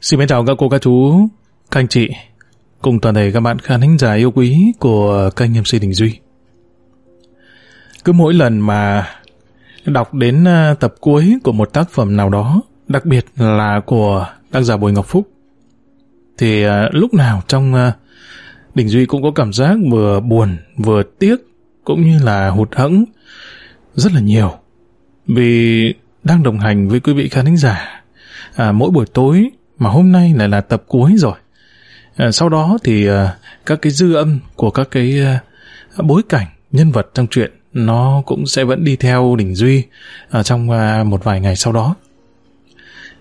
Xin mến chào các cô, các chú, các anh chị, cùng toàn thể các bạn khán thính giả yêu quý của kênh MC Đình Duy. Cứ mỗi lần mà đọc đến ờ, tập cuối của một tác phẩm nào đó, đặc biệt là của tác giả Bùi Ngọc Phúc, thì ờ, lúc nào trong ờ, Đình Duy cũng có cảm giác vừa buồn, vừa tiếc, cũng như là hụt hẫng rất là nhiều. Vì đang đồng hành với quý vị khán thính giả à, mỗi buổi tối mà hôm nay lại là tập cuối rồi. À, sau đó thì à, các cái dư âm của các cái à, bối cảnh nhân vật trong truyện nó cũng sẽ vẫn đi theo Đình Duy à, trong à, một vài ngày sau đó.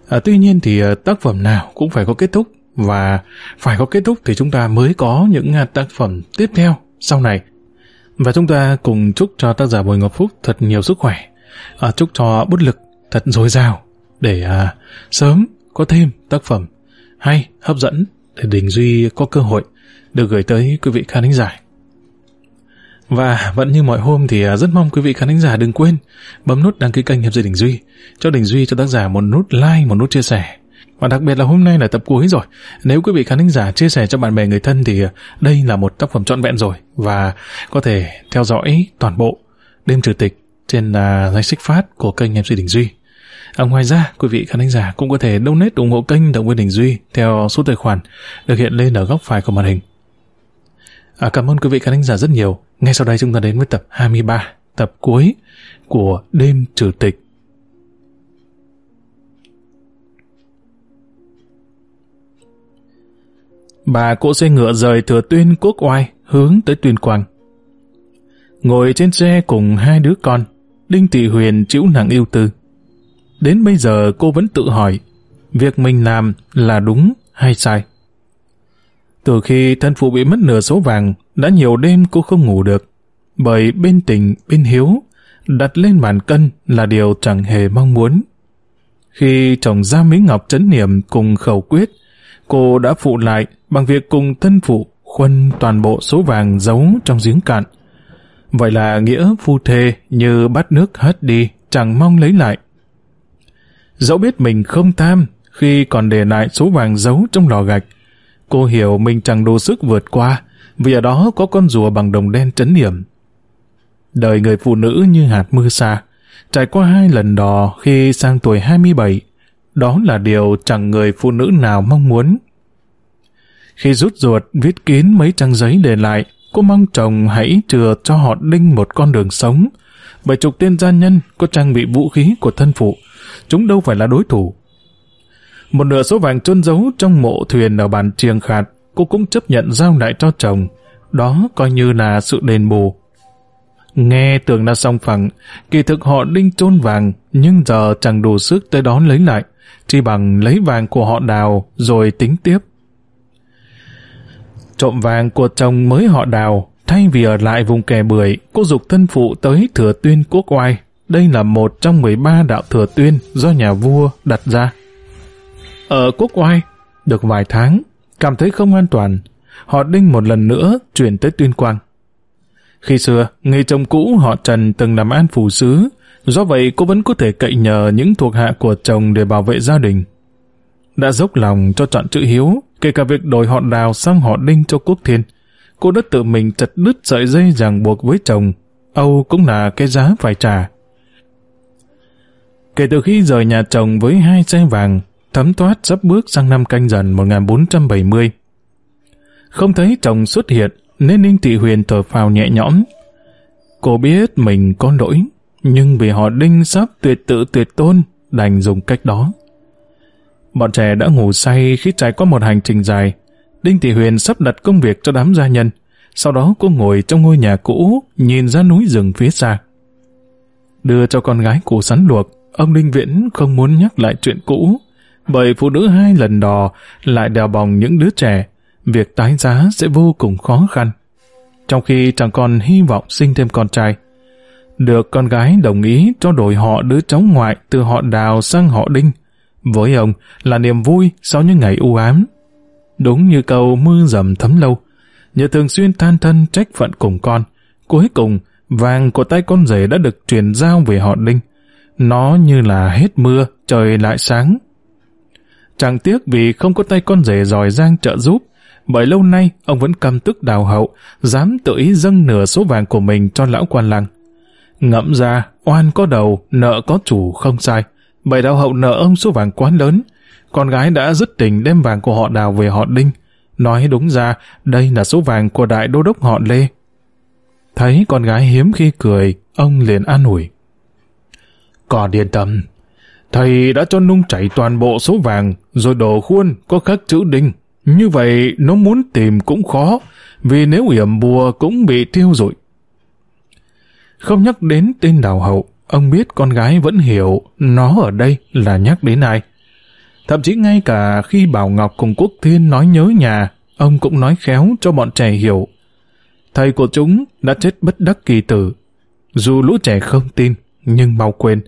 À, tuy nhiên thì à, tác phẩm nào cũng phải có kết thúc và phải có kết thúc thì chúng ta mới có những à, tác phẩm tiếp theo sau này. Và chúng ta cùng chúc cho tác giả Bùi Ngọc Phúc thật nhiều sức khỏe, à, chúc cho bút lực thật dồi dào để à, sớm có thêm tác phẩm hay, hấp dẫn để Đình Duy có cơ hội được gửi tới quý vị khán thính giả. Và vẫn như mọi hôm thì à, rất mong quý vị khán thính giả đừng quên bấm nút đăng ký kênh Hiệp Duy Đình Duy cho Đình Duy cho tác giả một nút like, một nút chia sẻ. Và đặc biệt là hôm nay là tập cuối rồi. Nếu quý vị khán thính giả chia sẻ cho bạn bè người thân thì à, đây là một tác phẩm trọn vẹn rồi và có thể theo dõi toàn bộ đêm trừ tịch trên uh, danh sách phát của kênh MC Đình Duy. À, ngoài ra, quý vị khán giả cũng có thể donate ủng hộ kênh Động viên Đình Duy theo số tài khoản được hiện lên ở góc phải của màn hình. À, cảm ơn quý vị khán giả rất nhiều. Ngay sau đây chúng ta đến với tập 23, tập cuối của Đêm Trừ Tịch. Bà cỗ xe ngựa rời thừa tuyên quốc oai hướng tới tuyên quang. Ngồi trên xe cùng hai đứa con, Đinh Thị Huyền chịu nặng yêu tư. Đến bây giờ cô vẫn tự hỏi, việc mình làm là đúng hay sai? Từ khi thân phụ bị mất nửa số vàng, đã nhiều đêm cô không ngủ được, bởi bên tình, bên hiếu, đặt lên bàn cân là điều chẳng hề mong muốn. Khi chồng ra miếng ngọc chấn niệm cùng khẩu quyết, cô đã phụ lại bằng việc cùng thân phụ khuân toàn bộ số vàng giấu trong giếng cạn. Vậy là nghĩa phu thê như bắt nước hết đi, chẳng mong lấy lại. Dẫu biết mình không tham khi còn để lại số vàng giấu trong lò gạch, cô hiểu mình chẳng đủ sức vượt qua vì ở đó có con rùa bằng đồng đen trấn điểm. Đời người phụ nữ như hạt mưa xa, trải qua hai lần đò khi sang tuổi 27, đó là điều chẳng người phụ nữ nào mong muốn. Khi rút ruột viết kín mấy trang giấy để lại, cô mong chồng hãy chừa cho họ đinh một con đường sống. Bởi chục tên gia nhân có trang bị vũ khí của thân phụ, chúng đâu phải là đối thủ. Một nửa số vàng trôn giấu trong mộ thuyền ở bàn triềng khạt, cô cũng chấp nhận giao lại cho chồng. Đó coi như là sự đền bù. Nghe tưởng là song phẳng, kỳ thực họ đinh trôn vàng, nhưng giờ chẳng đủ sức tới đó lấy lại, chỉ bằng lấy vàng của họ đào rồi tính tiếp. Trộm vàng của chồng mới họ đào, thay vì ở lại vùng kè bưởi, cô dục thân phụ tới thừa tuyên quốc oai. Đây là một trong 13 đạo thừa tuyên do nhà vua đặt ra. Ở quốc oai, được vài tháng, cảm thấy không an toàn, họ đinh một lần nữa chuyển tới tuyên quang. Khi xưa, người chồng cũ họ Trần từng làm an phủ sứ, do vậy cô vẫn có thể cậy nhờ những thuộc hạ của chồng để bảo vệ gia đình. Đã dốc lòng cho chọn chữ hiếu, kể cả việc đổi họ đào sang họ đinh cho quốc thiên. Cô đã tự mình chặt đứt sợi dây ràng buộc với chồng, Âu cũng là cái giá phải trả. Kể từ khi rời nhà chồng với hai xe vàng, thấm thoát sắp bước sang năm canh dần 1470. Không thấy chồng xuất hiện, nên Ninh Thị Huyền thở phào nhẹ nhõm. Cô biết mình có lỗi, nhưng vì họ đinh sắp tuyệt tự tuyệt tôn, đành dùng cách đó. Bọn trẻ đã ngủ say khi trải qua một hành trình dài. Đinh Thị Huyền sắp đặt công việc cho đám gia nhân. Sau đó cô ngồi trong ngôi nhà cũ, nhìn ra núi rừng phía xa. Đưa cho con gái củ sắn luộc, ông Đinh Viễn không muốn nhắc lại chuyện cũ, bởi phụ nữ hai lần đò lại đèo bòng những đứa trẻ, việc tái giá sẽ vô cùng khó khăn. Trong khi chẳng còn hy vọng sinh thêm con trai. Được con gái đồng ý cho đổi họ đứa cháu ngoại từ họ đào sang họ đinh, với ông là niềm vui sau những ngày u ám. Đúng như câu mưa dầm thấm lâu, nhờ thường xuyên than thân trách phận cùng con, cuối cùng vàng của tay con rể đã được truyền giao về họ Đinh. Nó như là hết mưa, trời lại sáng. Chẳng tiếc vì không có tay con rể giỏi giang trợ giúp, bởi lâu nay ông vẫn căm tức đào hậu, dám tự ý dâng nửa số vàng của mình cho lão quan lăng. Ngẫm ra, oan có đầu, nợ có chủ không sai. Bởi đào hậu nợ ông số vàng quá lớn. Con gái đã dứt tình đem vàng của họ đào về họ đinh. Nói đúng ra, đây là số vàng của đại đô đốc họ Lê. Thấy con gái hiếm khi cười, ông liền an ủi. Còn yên tâm, thầy đã cho nung chảy toàn bộ số vàng, rồi đổ khuôn có khắc chữ đinh. Như vậy nó muốn tìm cũng khó, vì nếu yểm bùa cũng bị tiêu rụi. Không nhắc đến tên đào hậu, ông biết con gái vẫn hiểu nó ở đây là nhắc đến ai. Thậm chí ngay cả khi Bảo Ngọc cùng Quốc Thiên nói nhớ nhà, ông cũng nói khéo cho bọn trẻ hiểu. Thầy của chúng đã chết bất đắc kỳ tử. Dù lũ trẻ không tin, nhưng mau quên.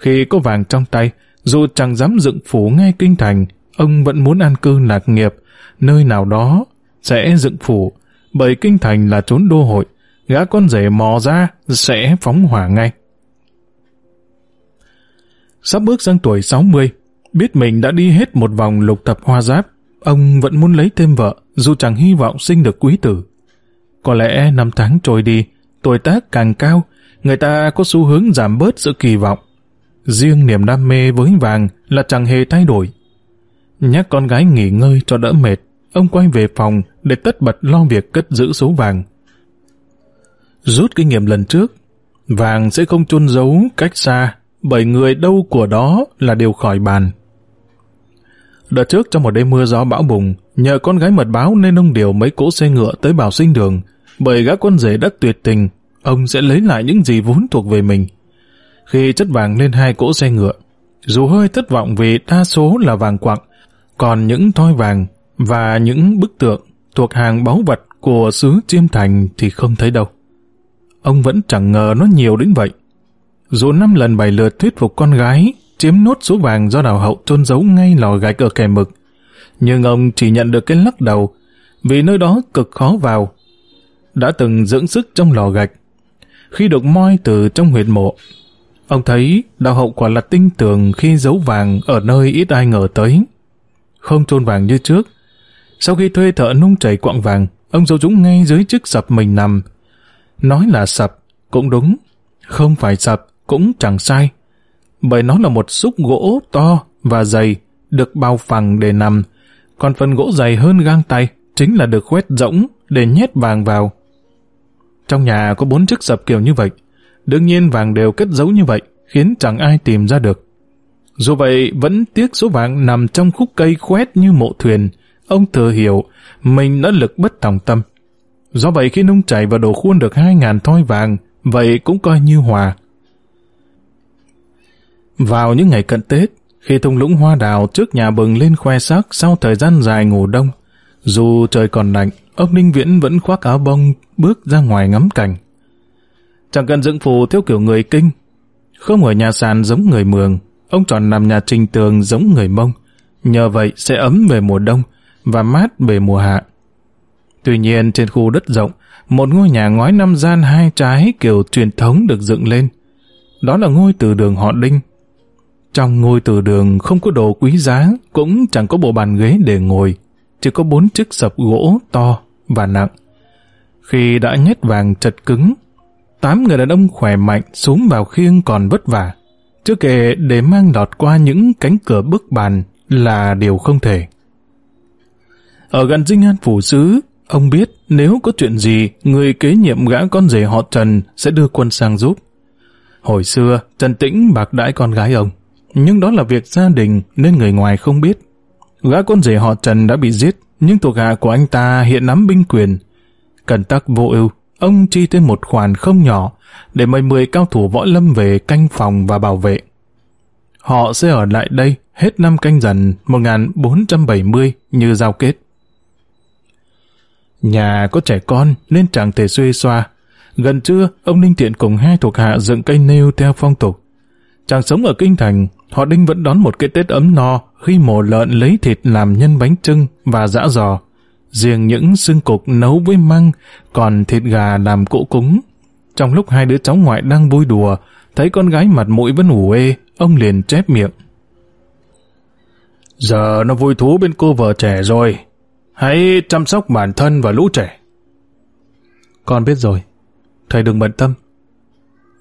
Khi có vàng trong tay, dù chẳng dám dựng phủ ngay kinh thành, ông vẫn muốn an cư lạc nghiệp, nơi nào đó sẽ dựng phủ, bởi kinh thành là trốn đô hội, gã con rể mò ra sẽ phóng hỏa ngay. Sắp bước sang tuổi 60, biết mình đã đi hết một vòng lục tập hoa giáp, ông vẫn muốn lấy thêm vợ, dù chẳng hy vọng sinh được quý tử. Có lẽ năm tháng trôi đi, tuổi tác càng cao, người ta có xu hướng giảm bớt sự kỳ vọng. Riêng niềm đam mê với vàng là chẳng hề thay đổi. Nhắc con gái nghỉ ngơi cho đỡ mệt, ông quay về phòng để tất bật lo việc cất giữ số vàng. Rút kinh nghiệm lần trước, vàng sẽ không chôn giấu cách xa, bởi người đâu của đó là điều khỏi bàn. Đợt trước trong một đêm mưa gió bão bùng, nhờ con gái mật báo nên ông điều mấy cỗ xe ngựa tới bảo sinh đường, bởi gã quân rể đất tuyệt tình, ông sẽ lấy lại những gì vốn thuộc về mình. Khi chất vàng lên hai cỗ xe ngựa, dù hơi thất vọng vì đa số là vàng quặng, còn những thoi vàng và những bức tượng thuộc hàng báu vật của xứ Chiêm Thành thì không thấy đâu. Ông vẫn chẳng ngờ nó nhiều đến vậy. Dù năm lần bảy lượt thuyết phục con gái chiếm nốt số vàng do đào hậu trôn giấu ngay lò gạch ở kẻ mực, nhưng ông chỉ nhận được cái lắc đầu vì nơi đó cực khó vào. Đã từng dưỡng sức trong lò gạch. Khi được moi từ trong huyệt mộ, ông thấy đào hậu quả là tinh tường khi giấu vàng ở nơi ít ai ngờ tới. Không chôn vàng như trước. Sau khi thuê thợ nung chảy quặng vàng, ông giấu dũng ngay dưới chiếc sập mình nằm, Nói là sập, cũng đúng. Không phải sập, cũng chẳng sai. Bởi nó là một xúc gỗ to và dày, được bao phẳng để nằm. Còn phần gỗ dày hơn gang tay, chính là được khoét rỗng để nhét vàng vào. Trong nhà có bốn chiếc sập kiểu như vậy. Đương nhiên vàng đều cất giấu như vậy, khiến chẳng ai tìm ra được. Dù vậy, vẫn tiếc số vàng nằm trong khúc cây khoét như mộ thuyền. Ông thừa hiểu, mình đã lực bất tòng tâm. Do vậy khi nung chảy và đổ khuôn được hai ngàn thoi vàng, vậy cũng coi như hòa. Vào những ngày cận Tết, khi thung lũng hoa đào trước nhà bừng lên khoe sắc sau thời gian dài ngủ đông, dù trời còn lạnh, ông Ninh Viễn vẫn khoác áo bông bước ra ngoài ngắm cảnh. Chẳng cần dựng phù theo kiểu người kinh, không ở nhà sàn giống người mường, ông chọn nằm nhà trình tường giống người mông, nhờ vậy sẽ ấm về mùa đông và mát về mùa hạ. Tuy nhiên trên khu đất rộng, một ngôi nhà ngói năm gian hai trái kiểu truyền thống được dựng lên. Đó là ngôi từ đường họ Đinh. Trong ngôi từ đường không có đồ quý giá, cũng chẳng có bộ bàn ghế để ngồi, chỉ có bốn chiếc sập gỗ to và nặng. Khi đã nhét vàng chật cứng, tám người đàn ông khỏe mạnh xuống vào khiêng còn vất vả. Chưa kể để mang lọt qua những cánh cửa bức bàn là điều không thể. Ở gần dinh an phủ sứ, Ông biết nếu có chuyện gì, người kế nhiệm gã con rể họ Trần sẽ đưa quân sang giúp. Hồi xưa, Trần Tĩnh bạc đãi con gái ông. Nhưng đó là việc gia đình nên người ngoài không biết. Gã con rể họ Trần đã bị giết, nhưng thuộc hạ của anh ta hiện nắm binh quyền. Cần tắc vô ưu, ông chi thêm một khoản không nhỏ để mời 10 cao thủ võ lâm về canh phòng và bảo vệ. Họ sẽ ở lại đây hết năm canh dần 1470 như giao kết. Nhà có trẻ con nên chẳng thể xuê xoa. Gần trưa, ông Ninh thiện cùng hai thuộc hạ dựng cây nêu theo phong tục. Chàng sống ở Kinh Thành, họ Đinh vẫn đón một cái Tết ấm no khi mổ lợn lấy thịt làm nhân bánh trưng và dã giò. Riêng những xương cục nấu với măng, còn thịt gà làm cỗ cúng. Trong lúc hai đứa cháu ngoại đang vui đùa, thấy con gái mặt mũi vẫn ủ ê, ông liền chép miệng. Giờ nó vui thú bên cô vợ trẻ rồi. Hãy chăm sóc bản thân và lũ trẻ. Con biết rồi. Thầy đừng bận tâm.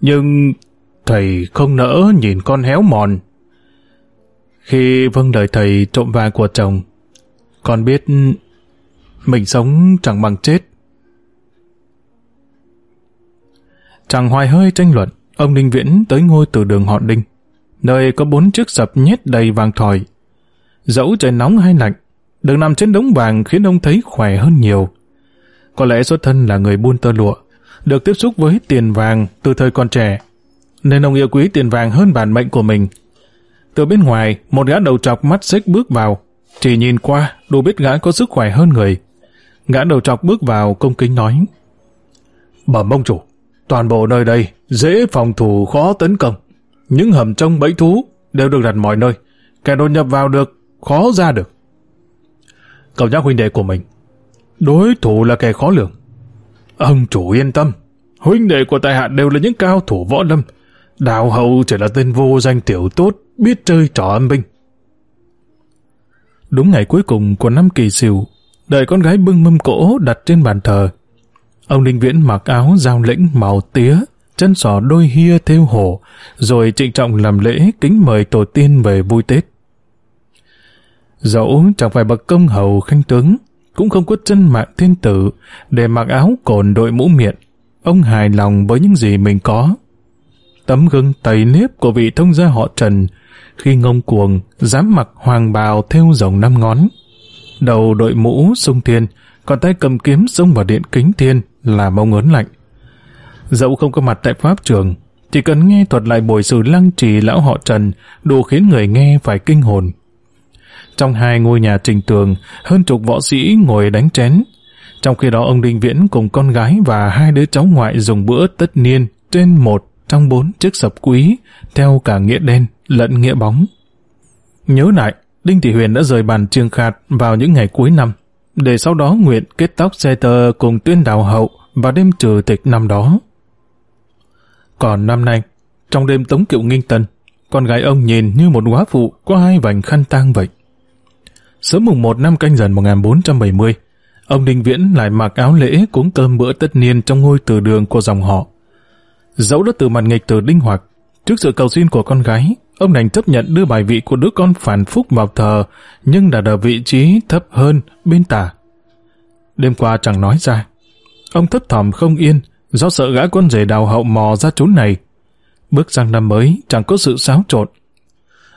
Nhưng thầy không nỡ nhìn con héo mòn. Khi vâng lời thầy trộm vàng của chồng, con biết mình sống chẳng bằng chết. Chẳng hoài hơi tranh luận, ông Đinh Viễn tới ngôi từ đường họ Đinh, nơi có bốn chiếc sập nhét đầy vàng thỏi. Dẫu trời nóng hay lạnh, được nằm trên đống vàng khiến ông thấy khỏe hơn nhiều. Có lẽ xuất thân là người buôn tơ lụa, được tiếp xúc với tiền vàng từ thời còn trẻ, nên ông yêu quý tiền vàng hơn bản mệnh của mình. Từ bên ngoài, một gã đầu trọc mắt xích bước vào, chỉ nhìn qua đủ biết gã có sức khỏe hơn người. Gã đầu trọc bước vào công kính nói Bẩm ông chủ, toàn bộ nơi đây dễ phòng thủ khó tấn công. Những hầm trong bẫy thú đều được đặt mọi nơi. Kẻ đột nhập vào được, khó ra được. Cậu nhắc huynh đệ của mình. Đối thủ là kẻ khó lường. Ông chủ yên tâm. Huynh đệ của tài hạ đều là những cao thủ võ lâm. Đào hậu chỉ là tên vô danh tiểu tốt, biết chơi trò âm binh. Đúng ngày cuối cùng của năm kỳ sửu, đợi con gái bưng mâm cỗ đặt trên bàn thờ. Ông Ninh Viễn mặc áo giao lĩnh màu tía, chân sò đôi hia theo hổ, rồi trịnh trọng làm lễ kính mời tổ tiên về vui Tết. Dẫu chẳng phải bậc công hầu khanh tướng, cũng không có chân mạng thiên tử để mặc áo cồn đội mũ miệng. Ông hài lòng với những gì mình có. Tấm gương tầy nếp của vị thông gia họ Trần khi ngông cuồng dám mặc hoàng bào theo dòng năm ngón. Đầu đội mũ sung thiên, còn tay cầm kiếm xông vào điện kính thiên là mong ớn lạnh. Dẫu không có mặt tại pháp trường, chỉ cần nghe thuật lại buổi sự lăng trì lão họ Trần đủ khiến người nghe phải kinh hồn. Trong hai ngôi nhà trình tường, hơn chục võ sĩ ngồi đánh chén. Trong khi đó ông Đinh Viễn cùng con gái và hai đứa cháu ngoại dùng bữa tất niên trên một trong bốn chiếc sập quý, theo cả nghĩa đen lẫn nghĩa bóng. Nhớ lại, Đinh Thị Huyền đã rời bàn trường khạt vào những ngày cuối năm, để sau đó nguyện kết tóc xe tơ cùng tuyên đào hậu vào đêm trừ tịch năm đó. Còn năm nay, trong đêm tống kiệu nghinh tân, con gái ông nhìn như một quá phụ có hai vành khăn tang vậy. Sớm mùng 1 năm canh dần 1470, ông Đinh Viễn lại mặc áo lễ cúng cơm bữa tất niên trong ngôi từ đường của dòng họ. Dẫu đã từ mặt nghịch từ Đinh Hoạt trước sự cầu xin của con gái, ông đành chấp nhận đưa bài vị của đứa con phản phúc vào thờ, nhưng đã ở vị trí thấp hơn bên tả. Đêm qua chẳng nói ra. Ông thấp thỏm không yên, do sợ gã con rể đào hậu mò ra chốn này. Bước sang năm mới chẳng có sự xáo trộn.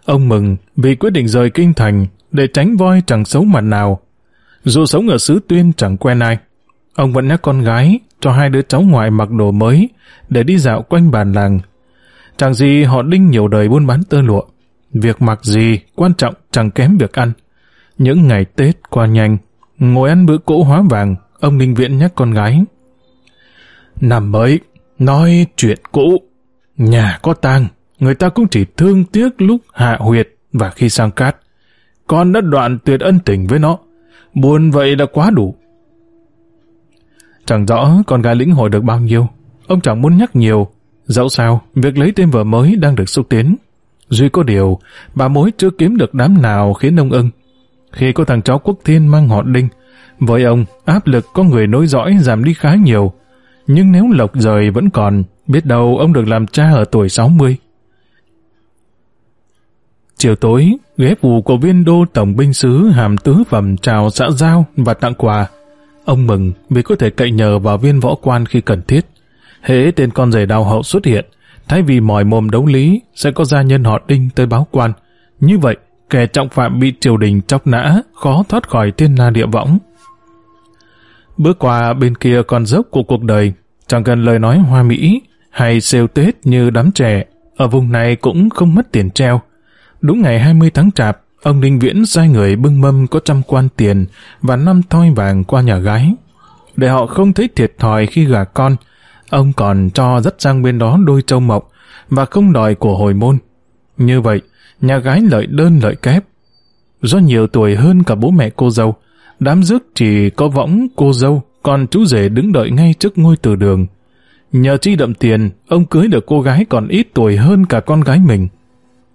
Ông mừng vì quyết định rời kinh thành để tránh voi chẳng xấu mặt nào. Dù sống ở xứ tuyên chẳng quen ai, ông vẫn nhắc con gái cho hai đứa cháu ngoại mặc đồ mới để đi dạo quanh bàn làng. Chẳng gì họ đinh nhiều đời buôn bán tơ lụa. Việc mặc gì quan trọng chẳng kém việc ăn. Những ngày Tết qua nhanh, ngồi ăn bữa cỗ hóa vàng, ông Ninh Viễn nhắc con gái. Năm mới, nói chuyện cũ. Nhà có tang, người ta cũng chỉ thương tiếc lúc hạ huyệt và khi sang cát con đã đoạn tuyệt ân tình với nó. Buồn vậy là quá đủ. Chẳng rõ con gái lĩnh hội được bao nhiêu. Ông chẳng muốn nhắc nhiều. Dẫu sao, việc lấy tên vợ mới đang được xúc tiến. Duy có điều, bà mối chưa kiếm được đám nào khiến ông ưng. Khi có thằng cháu quốc thiên mang họ đinh, với ông, áp lực có người nối dõi giảm đi khá nhiều. Nhưng nếu lộc rời vẫn còn, biết đâu ông được làm cha ở tuổi 60. Chiều tối, ghế phù của viên đô tổng binh sứ hàm tứ phẩm chào xã giao và tặng quà. Ông mừng vì có thể cậy nhờ vào viên võ quan khi cần thiết. Hễ tên con rể đào hậu xuất hiện, thay vì mỏi mồm đấu lý, sẽ có gia nhân họ đinh tới báo quan. Như vậy, kẻ trọng phạm bị triều đình chóc nã, khó thoát khỏi thiên la địa võng. Bước qua bên kia con dốc của cuộc đời, chẳng cần lời nói hoa mỹ hay xêu tết như đám trẻ, ở vùng này cũng không mất tiền treo Đúng ngày 20 tháng chạp, ông Đinh Viễn sai người bưng mâm có trăm quan tiền và năm thoi vàng qua nhà gái. Để họ không thấy thiệt thòi khi gả con, ông còn cho rất sang bên đó đôi châu mộc và không đòi của hồi môn. Như vậy, nhà gái lợi đơn lợi kép. Do nhiều tuổi hơn cả bố mẹ cô dâu, đám rước chỉ có võng cô dâu, còn chú rể đứng đợi ngay trước ngôi từ đường. Nhờ chi đậm tiền, ông cưới được cô gái còn ít tuổi hơn cả con gái mình.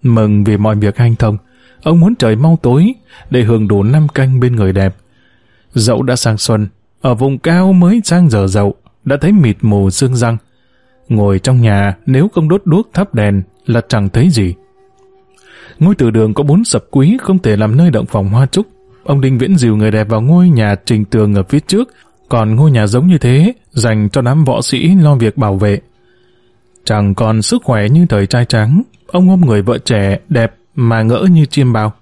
Mừng vì mọi việc hanh thông, Ông muốn trời mau tối để hưởng đủ năm canh bên người đẹp. Dậu đã sang xuân, ở vùng cao mới sang giờ dậu, đã thấy mịt mù xương răng. Ngồi trong nhà nếu không đốt đuốc thắp đèn là chẳng thấy gì. Ngôi từ đường có bốn sập quý không thể làm nơi động phòng hoa trúc. Ông Đinh Viễn dìu người đẹp vào ngôi nhà trình tường ở phía trước, còn ngôi nhà giống như thế dành cho đám võ sĩ lo việc bảo vệ. Chẳng còn sức khỏe như thời trai trắng, ông ôm người vợ trẻ, đẹp mà ngỡ như chiêm bao.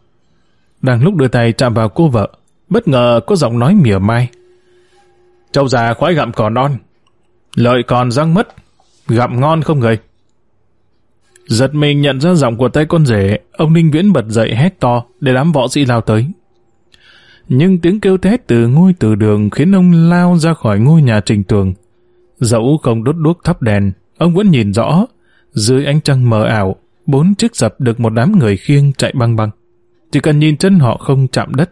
Đang lúc đưa tay chạm vào cô vợ, bất ngờ có giọng nói mỉa mai. Châu già khoái gặm cỏ non, lợi còn răng mất, gặm ngon không người. Giật mình nhận ra giọng của tay con rể, ông Ninh Viễn bật dậy hét to để đám võ sĩ lao tới. Nhưng tiếng kêu thét từ ngôi từ đường khiến ông lao ra khỏi ngôi nhà trình tường. Dẫu không đốt đuốc thắp đèn, ông vẫn nhìn rõ, dưới ánh trăng mờ ảo, bốn chiếc dập được một đám người khiêng chạy băng băng. Chỉ cần nhìn chân họ không chạm đất,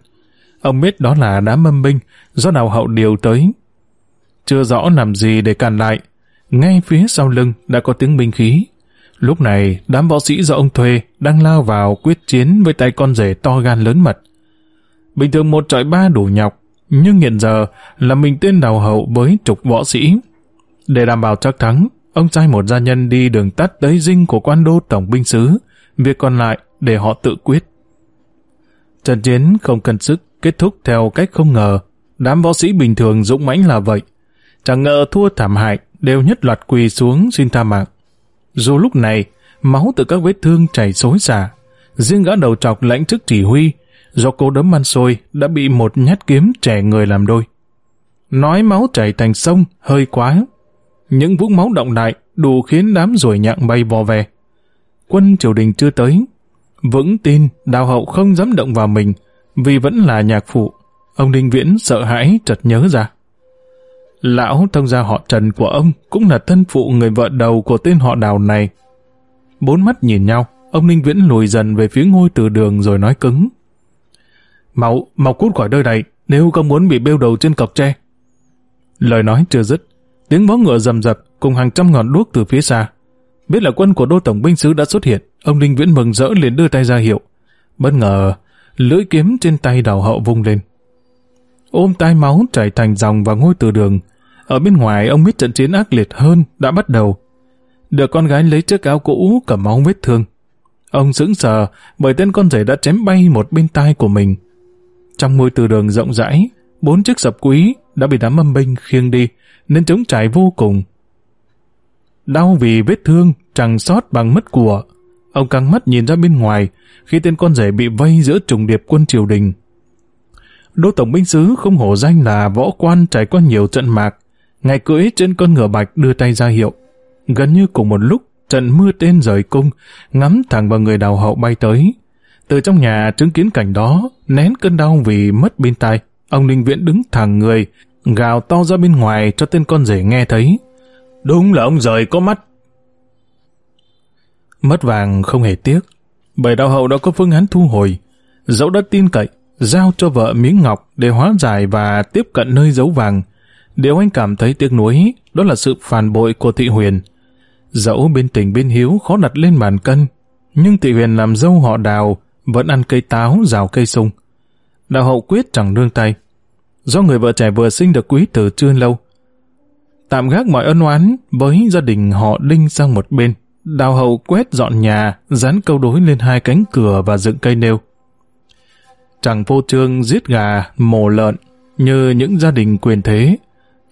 ông biết đó là đám mâm binh do đào hậu điều tới. Chưa rõ làm gì để cản lại, ngay phía sau lưng đã có tiếng binh khí. Lúc này, đám võ sĩ do ông thuê đang lao vào quyết chiến với tay con rể to gan lớn mật. Bình thường một trọi ba đủ nhọc, nhưng hiện giờ là mình tên đầu hậu với trục võ sĩ. Để đảm bảo chắc thắng, ông sai một gia nhân đi đường tắt tới dinh của quan đô tổng binh sứ, việc còn lại để họ tự quyết. Trận chiến không cần sức, kết thúc theo cách không ngờ. Đám võ sĩ bình thường dũng mãnh là vậy. Chẳng ngờ thua thảm hại, đều nhất loạt quỳ xuống xin tha mạng. Dù lúc này, máu từ các vết thương chảy xối xả, riêng gã đầu trọc lãnh chức chỉ huy, do cố đấm ăn xôi đã bị một nhát kiếm trẻ người làm đôi. Nói máu chảy thành sông hơi quá. Những vũng máu động đại đủ khiến đám ruồi nhặng bay vò về. Quân triều đình chưa tới. Vững tin đào hậu không dám động vào mình vì vẫn là nhạc phụ. Ông Đinh Viễn sợ hãi chợt nhớ ra. Lão thông gia họ Trần của ông cũng là thân phụ người vợ đầu của tên họ đào này. Bốn mắt nhìn nhau, ông Ninh Viễn lùi dần về phía ngôi từ đường rồi nói cứng. Mau, mau cút khỏi nơi này, nếu không muốn bị bêu đầu trên cọc tre. Lời nói chưa dứt, tiếng vó ngựa rầm rập cùng hàng trăm ngọn đuốc từ phía xa. Biết là quân của đô tổng binh sứ đã xuất hiện, ông Ninh Viễn mừng rỡ liền đưa tay ra hiệu. Bất ngờ, lưỡi kiếm trên tay đào hậu vung lên. Ôm tai máu chảy thành dòng vào ngôi từ đường, ở bên ngoài ông biết trận chiến ác liệt hơn đã bắt đầu. Được con gái lấy chiếc áo cũ cầm máu vết thương. Ông sững sờ bởi tên con rể đã chém bay một bên tai của mình. Trong môi từ đường rộng rãi, bốn chiếc sập quý đã bị đám âm binh khiêng đi, nên chống trải vô cùng. Đau vì vết thương, chẳng sót bằng mất của. Ông căng mắt nhìn ra bên ngoài, khi tên con rể bị vây giữa trùng điệp quân triều đình. Đô Tổng binh sứ không hổ danh là võ quan trải qua nhiều trận mạc, Ngài cưỡi trên con ngựa bạch đưa tay ra hiệu. Gần như cùng một lúc, trận mưa tên rời cung, ngắm thẳng vào người đào hậu bay tới. Từ trong nhà chứng kiến cảnh đó, nén cơn đau vì mất bên tai. Ông Ninh Viễn đứng thẳng người, gào to ra bên ngoài cho tên con rể nghe thấy. Đúng là ông rời có mắt. Mất vàng không hề tiếc, bởi đào hậu đã có phương án thu hồi. Dẫu đã tin cậy, giao cho vợ miếng ngọc để hóa giải và tiếp cận nơi giấu vàng, Điều anh cảm thấy tiếc nuối đó là sự phản bội của Thị Huyền. Dẫu bên tình bên hiếu khó đặt lên bàn cân, nhưng Thị Huyền làm dâu họ đào vẫn ăn cây táo rào cây sung. Đào hậu quyết chẳng nương tay. Do người vợ trẻ vừa sinh được quý từ chưa lâu. Tạm gác mọi ân oán với gia đình họ đinh sang một bên. Đào hậu quét dọn nhà, dán câu đối lên hai cánh cửa và dựng cây nêu. Chẳng vô trương giết gà, mổ lợn, như những gia đình quyền thế,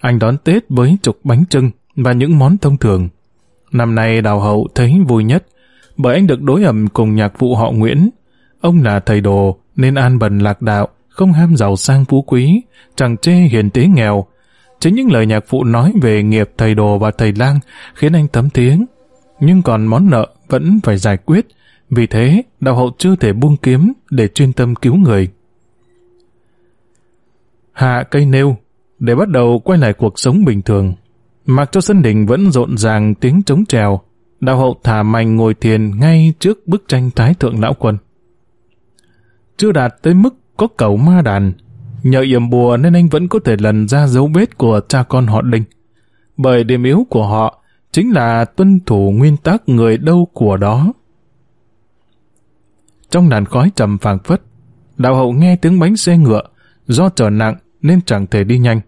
anh đón Tết với chục bánh trưng và những món thông thường. Năm nay đào hậu thấy vui nhất, bởi anh được đối ẩm cùng nhạc phụ họ Nguyễn. Ông là thầy đồ, nên an bần lạc đạo, không ham giàu sang phú quý, chẳng chê hiền tế nghèo. Chính những lời nhạc phụ nói về nghiệp thầy đồ và thầy lang khiến anh tấm tiếng. Nhưng còn món nợ vẫn phải giải quyết, vì thế đào hậu chưa thể buông kiếm để chuyên tâm cứu người. Hạ cây nêu để bắt đầu quay lại cuộc sống bình thường. Mặc cho sân đình vẫn rộn ràng tiếng trống trèo, đào hậu thả mạnh ngồi thiền ngay trước bức tranh thái thượng lão quân. Chưa đạt tới mức có cầu ma đàn, nhờ yểm bùa nên anh vẫn có thể lần ra dấu vết của cha con họ Đinh. Bởi điểm yếu của họ chính là tuân thủ nguyên tắc người đâu của đó. trong đàn khói trầm phàng phất. Đạo hậu nghe tiếng bánh xe ngựa, do trở nặng nên chẳng thể đi nhanh.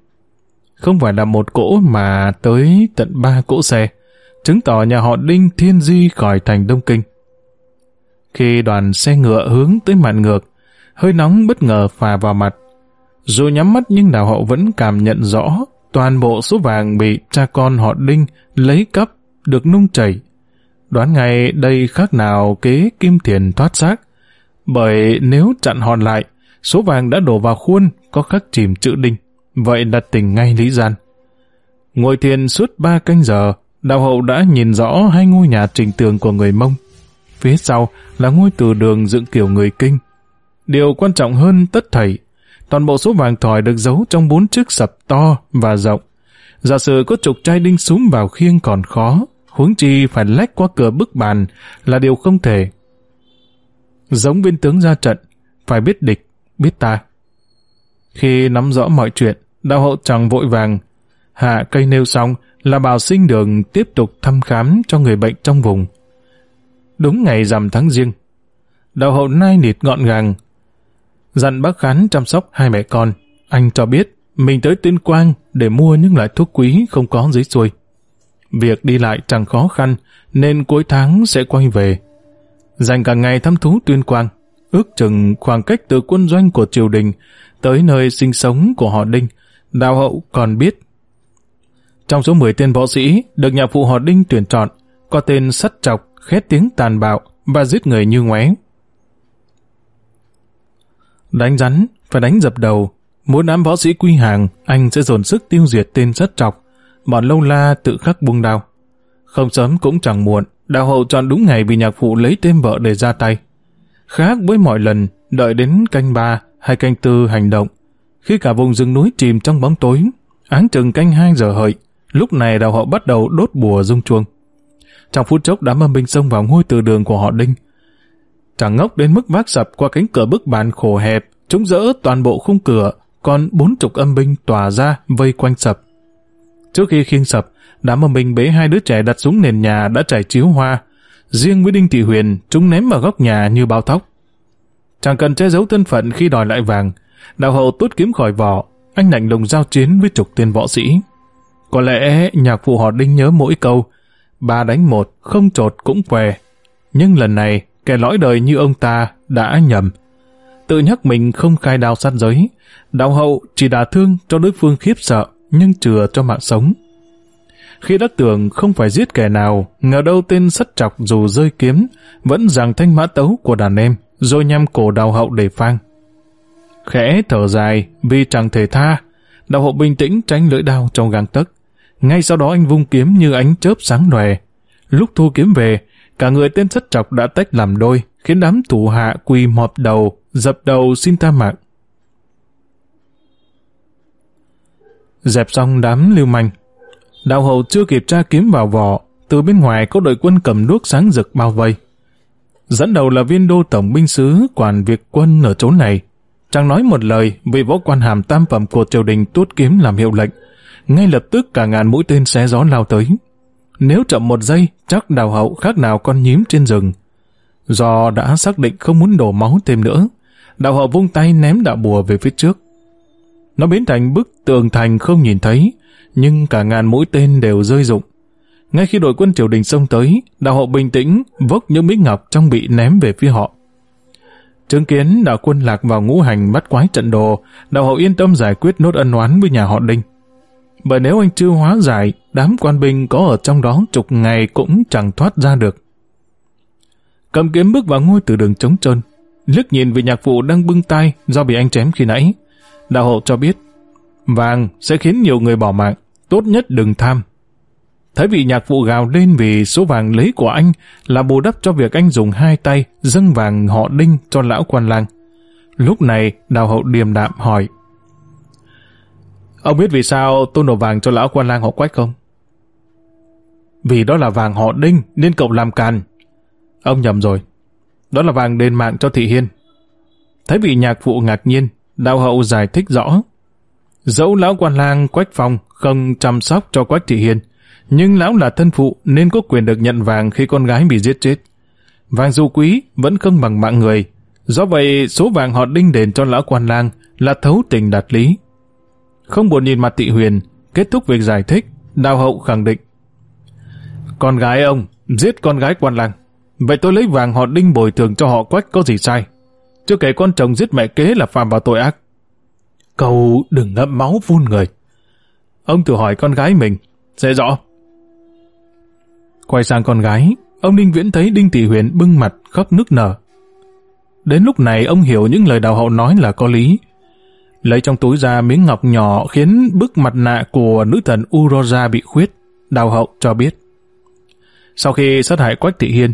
Không phải là một cỗ mà tới tận ba cỗ xe, chứng tỏ nhà họ Đinh thiên di khỏi thành Đông Kinh. Khi đoàn xe ngựa hướng tới mạn ngược, hơi nóng bất ngờ phà vào mặt. Dù nhắm mắt nhưng đào hậu vẫn cảm nhận rõ toàn bộ số vàng bị cha con họ Đinh lấy cắp được nung chảy. Đoán ngay đây khác nào kế kim tiền thoát xác. Bởi nếu chặn hòn lại, số vàng đã đổ vào khuôn có khắc chìm chữ Đinh. Vậy đặt tình ngay lý gian. Ngồi thiền suốt ba canh giờ, đạo hậu đã nhìn rõ hai ngôi nhà trình tường của người Mông. Phía sau là ngôi từ đường dựng kiểu người Kinh. Điều quan trọng hơn tất thảy, toàn bộ số vàng thỏi được giấu trong bốn chiếc sập to và rộng. Giả sử có trục chai đinh súng vào khiêng còn khó, huống chi phải lách qua cửa bức bàn là điều không thể. Giống viên tướng ra trận, phải biết địch, biết ta. Khi nắm rõ mọi chuyện, đạo hậu chẳng vội vàng. Hạ cây nêu xong là bảo sinh đường tiếp tục thăm khám cho người bệnh trong vùng. Đúng ngày rằm tháng riêng, đạo hậu nai nịt gọn gàng. Dặn bác khán chăm sóc hai mẹ con. Anh cho biết mình tới tuyên quang để mua những loại thuốc quý không có dưới xuôi. Việc đi lại chẳng khó khăn nên cuối tháng sẽ quay về. Dành cả ngày thăm thú tuyên quang, ước chừng khoảng cách từ quân doanh của triều đình tới nơi sinh sống của họ Đinh, đạo hậu còn biết. Trong số 10 tên võ sĩ được nhà phụ họ Đinh tuyển chọn, có tên sắt chọc, khét tiếng tàn bạo và giết người như ngoé. Đánh rắn, phải đánh dập đầu. Muốn đám võ sĩ quy hàng, anh sẽ dồn sức tiêu diệt tên sắt chọc. Bọn lâu la tự khắc buông đao. Không sớm cũng chẳng muộn, đạo hậu chọn đúng ngày vì nhạc phụ lấy tên vợ để ra tay. Khác với mọi lần, đợi đến canh ba hay canh tư hành động. Khi cả vùng rừng núi chìm trong bóng tối, áng chừng canh hai giờ hợi, lúc này đào họ bắt đầu đốt bùa rung chuông. Trong phút chốc đám âm binh xông vào ngôi từ đường của họ Đinh. Chẳng ngốc đến mức vác sập qua cánh cửa bức bàn khổ hẹp, chúng dỡ toàn bộ khung cửa, còn bốn chục âm binh tỏa ra vây quanh sập. Trước khi khiêng sập, đám âm binh bế hai đứa trẻ đặt xuống nền nhà đã trải chiếu hoa. Riêng với Đinh Thị Huyền, chúng ném vào góc nhà như bao tóc. Chẳng cần che giấu thân phận khi đòi lại vàng, đạo hậu tút kiếm khỏi vỏ, anh lạnh lùng giao chiến với chục tên võ sĩ. Có lẽ nhạc phụ họ Đinh nhớ mỗi câu, ba đánh một, không trột cũng què. Nhưng lần này, kẻ lõi đời như ông ta đã nhầm. Tự nhắc mình không khai đao sát giới, đạo hậu chỉ đả thương cho đối phương khiếp sợ, nhưng chừa cho mạng sống. Khi đã tưởng không phải giết kẻ nào, ngờ đâu tên sắt chọc dù rơi kiếm, vẫn giằng thanh mã tấu của đàn em, rồi nhằm cổ đào hậu để phang. Khẽ thở dài vì chẳng thể tha, đạo hộ bình tĩnh tránh lưỡi đao trong gang tấc. Ngay sau đó anh vung kiếm như ánh chớp sáng nòe. Lúc thu kiếm về, cả người tên sắt chọc đã tách làm đôi, khiến đám thủ hạ quỳ mọp đầu, dập đầu xin tha mạng. Dẹp xong đám lưu manh, đạo hậu chưa kịp tra kiếm vào vỏ, từ bên ngoài có đội quân cầm đuốc sáng rực bao vây. Dẫn đầu là viên đô tổng binh sứ quản việc quân ở chỗ này. Chẳng nói một lời, vị võ quan hàm tam phẩm của triều đình tuốt kiếm làm hiệu lệnh. Ngay lập tức cả ngàn mũi tên xé gió lao tới. Nếu chậm một giây, chắc đào hậu khác nào con nhím trên rừng. Do đã xác định không muốn đổ máu thêm nữa, đạo hậu vung tay ném đạo bùa về phía trước. Nó biến thành bức tường thành không nhìn thấy, nhưng cả ngàn mũi tên đều rơi rụng. Ngay khi đội quân triều đình xông tới, đạo hậu bình tĩnh vốc những miếng ngọc trong bị ném về phía họ. Chứng kiến đạo quân lạc vào ngũ hành bắt quái trận đồ, đạo hậu yên tâm giải quyết nốt ân oán với nhà họ Đinh. Bởi nếu anh chưa hóa giải, đám quan binh có ở trong đó chục ngày cũng chẳng thoát ra được. Cầm kiếm bước vào ngôi từ đường trống trơn, liếc nhìn vị nhạc phụ đang bưng tay do bị anh chém khi nãy. Đạo hộ cho biết, vàng sẽ khiến nhiều người bỏ mạng, tốt nhất đừng tham. Thấy vị nhạc phụ gào lên vì số vàng lấy của anh là bù đắp cho việc anh dùng hai tay dâng vàng họ đinh cho lão quan lang. Lúc này, đào hậu điềm đạm hỏi. Ông biết vì sao tôi nộp vàng cho lão quan lang họ quách không? Vì đó là vàng họ đinh nên cậu làm càn. Ông nhầm rồi. Đó là vàng đền mạng cho Thị Hiên. Thấy vị nhạc phụ ngạc nhiên, đào hậu giải thích rõ. Dẫu lão quan lang quách phòng không chăm sóc cho quách Thị Hiên, nhưng lão là thân phụ nên có quyền được nhận vàng khi con gái bị giết chết. vàng dù quý vẫn không bằng mạng người. Do vậy, số vàng họ đinh đền cho lão quan lang là thấu tình đạt lý. Không buồn nhìn mặt tị huyền, kết thúc việc giải thích, đào hậu khẳng định. Con gái ông, giết con gái quan lang. Vậy tôi lấy vàng họ đinh bồi thường cho họ quách có gì sai. Chưa kể con chồng giết mẹ kế là phạm vào tội ác. Cầu đừng ngậm máu phun người. Ông thử hỏi con gái mình, sẽ rõ. Quay sang con gái, ông Đinh Viễn thấy Đinh Thị Huyền bưng mặt khóc nức nở. Đến lúc này ông hiểu những lời đào hậu nói là có lý. Lấy trong túi ra miếng ngọc nhỏ khiến bức mặt nạ của nữ thần Uroja bị khuyết. Đào hậu cho biết. Sau khi sát hại Quách Thị Hiên,